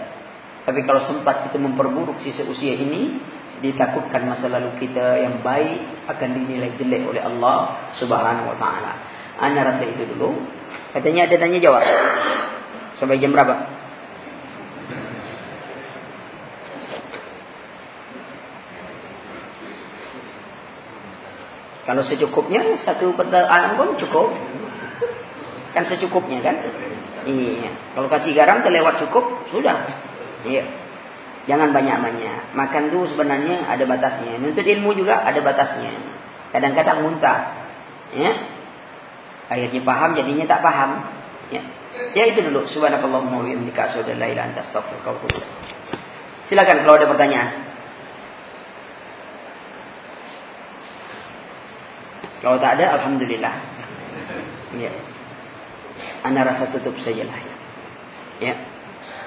Tapi kalau sempat kita memperburuk sisa usia ini, ditakutkan masa lalu kita yang baik akan dinilai jelek oleh Allah Subhanahu wa taala. Ana rasa itu dulu. Katanya ada tanya jawab. Sampai jam berapa? Kalau secukupnya satu pertanyaan pun cukup. Kan secukupnya kan? Iya. Kalau kasih garam terlewat cukup, sudah. Iya. Jangan banyak-banyak. Makan tuh sebenarnya ada batasnya. Nuntut ilmu juga ada batasnya. Kadang-kadang muntah. Ya. Akhirnya paham, jadinya tak paham. Ya. Ya itu dulu. Subhanakallahumma wa bihamdika asyhadu an la ilaha illa anta astaghfiruka Silakan kalau ada pertanyaan. Kalau tak ada, alhamdulillah. Ya. Anda rasa tutup sajalah. Ya.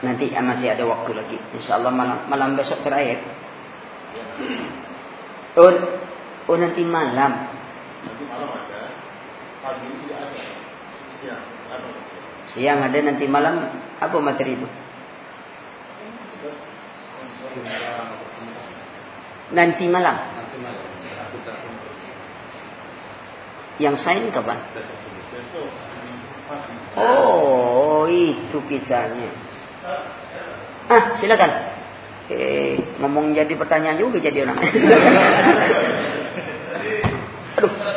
Nanti masih ada waktu lagi. InsyaAllah malam, malam besok terakhir. Oh, oh nanti malam. Nanti malam ada. Pagi tidak ada. Siang ada. Siang ada nanti malam. Apa materi itu? Nanti malam. Nanti malam. Yang sain kapan? Oh, itu kisahnya. Ah, silakan. Eh, ngomong jadi pertanyaan juga jadi orang. *laughs* Aduh.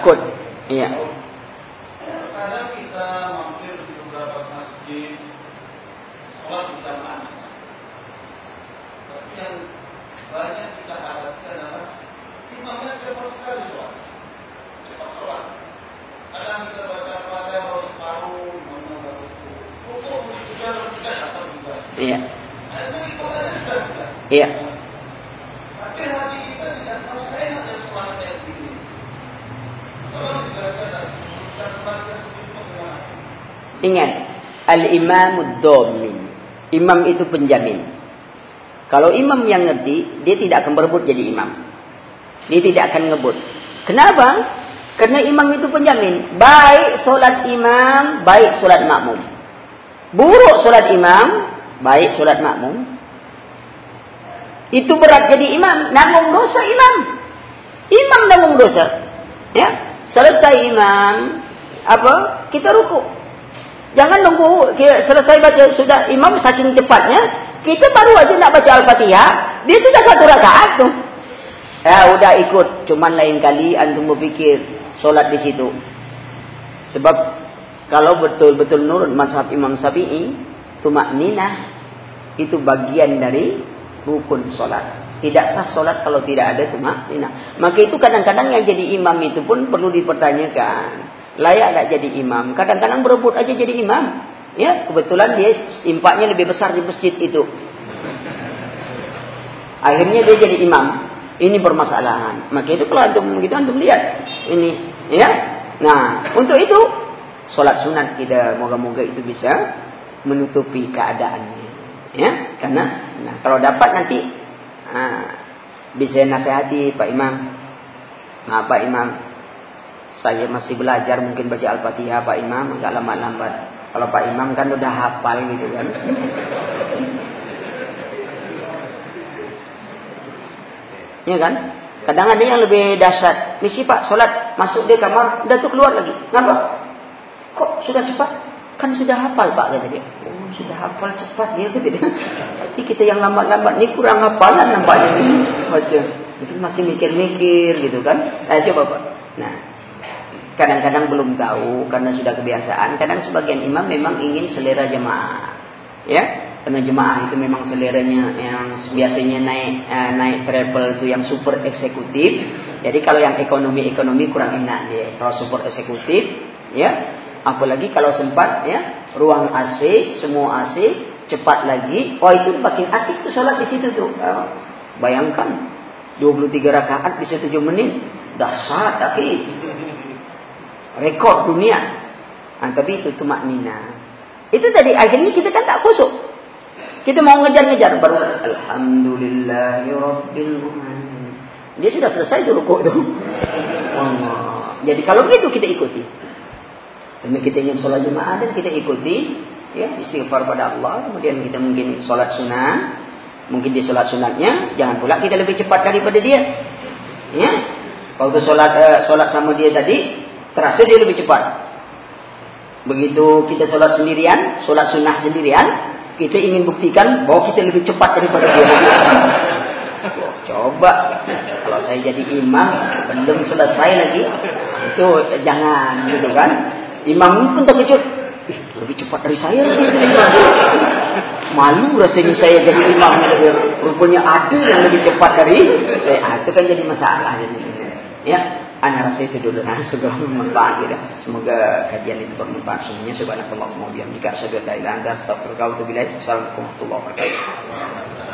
Takut. Iya. Kadang kita mampir di beberapa masjid, sholat berjamaah. Tapi yang banyak kita hadapi adalah imamnya cepat sekali sholat. Cepat sholat. Kadang kita baca pada harus separuh, imamnya baru Pokok begitu jalan tidak datang juga. Iya. Nah, itu ikut aja sudah sudah. Iya. Tapi hati kita tidak merasa enak dengan sholat yang begini. Kalau dijelaskan tadi, kita sholatnya seperti bagaimana? Ingat, al-imamud domin. Imam itu penjamin. Kalau imam yang ngerti, dia tidak akan berebut jadi imam. Dia tidak akan ngebut. Kenapa? Karena imam itu penjamin. Baik solat imam, baik solat makmum. Buruk solat imam, baik solat makmum. Itu berat jadi imam. Nanggung dosa imam. Imam nanggung dosa. Ya, Selesai imam, apa? Kita rukuk. Jangan nunggu selesai baca sudah imam saking cepatnya, kita baru aja nak baca Al-Fatihah, dia sudah satu rakaat tuh. Ya udah ikut, cuman lain kali antum berpikir solat di situ. Sebab kalau betul-betul nurut mazhab Imam Syafi'i, tumak ninah itu bagian dari rukun solat. Tidak sah solat kalau tidak ada tumak ninah. Maka itu kadang-kadang yang jadi imam itu pun perlu dipertanyakan. Layak tak jadi imam? Kadang-kadang berebut aja jadi imam. Ya, kebetulan dia impaknya lebih besar di masjid itu. Akhirnya dia jadi imam. Ini permasalahan. Maka itu kalau antum begitu antum lihat ini, ya. Nah, untuk itu solat sunat kita moga-moga itu bisa menutupi keadaannya. Ya, karena nah, kalau dapat nanti Nah, bisa nasihati Pak Imam. Nah, Pak Imam, saya masih belajar mungkin baca Al-Fatihah Pak Imam, agak lambat-lambat. Kalau Pak Imam kan udah hafal gitu kan. *laughs* Ya kan? Kadang ada yang lebih dahsyat. Misi Pak, solat masuk di kamar, udah tuh keluar lagi. Kenapa? Kok sudah cepat? Kan sudah hafal Pak kata dia. Oh, sudah hafal cepat dia kata dia. *laughs* Berarti kita yang lambat-lambat ni kurang hafalan nampaknya. *laughs* Macam mungkin masih mikir-mikir gitu kan. Nah, coba Pak. Nah, kadang-kadang belum tahu karena sudah kebiasaan. Kadang sebagian imam memang ingin selera jemaah. Ya, karena jemaah itu memang seleranya yang biasanya naik uh, naik travel itu yang super eksekutif. Jadi kalau yang ekonomi-ekonomi kurang enak dia. Kalau super eksekutif, ya Apalagi kalau sempat ya, ruang AC, semua AC, cepat lagi. Oh itu makin asik tuh sholat di situ tuh. Ya. Bayangkan 23 rakaat bisa 7 menit. Dahsyat tapi rekor dunia. Nah, tapi itu tumak nina. Itu tadi akhirnya kita kan tak kusuk. Kita mau ngejar-ngejar baru alhamdulillahirabbil alamin. Dia sudah selesai tuh rukuk itu. Jadi kalau begitu kita ikuti. Karena kita ingin sholat jemaah dan kita ikuti ya istighfar pada Allah. Kemudian kita mungkin sholat sunnah, mungkin di sholat sunatnya jangan pula kita lebih cepat daripada dia. Ya, waktu sholat uh, sholat sama dia tadi terasa dia lebih cepat. Begitu kita sholat sendirian, sholat sunnah sendirian, kita ingin buktikan bahwa kita lebih cepat daripada dia. Coba kalau saya jadi imam belum selesai lagi itu jangan gitu kan Imam pun terkejut. Ih, lebih cepat dari saya. Malu rasanya saya jadi imam. Rupanya ada yang lebih cepat dari saya. Ah, itu kan jadi masalah. Ya, anak rasa itu dulu. Nah, segera bermanfaat. Ya. Semoga kajian itu bermanfaat. Semuanya subhanakallah. Mau biar jika saya berkaitan. Astagfirullah. Assalamualaikum warahmatullahi wabarakatuh.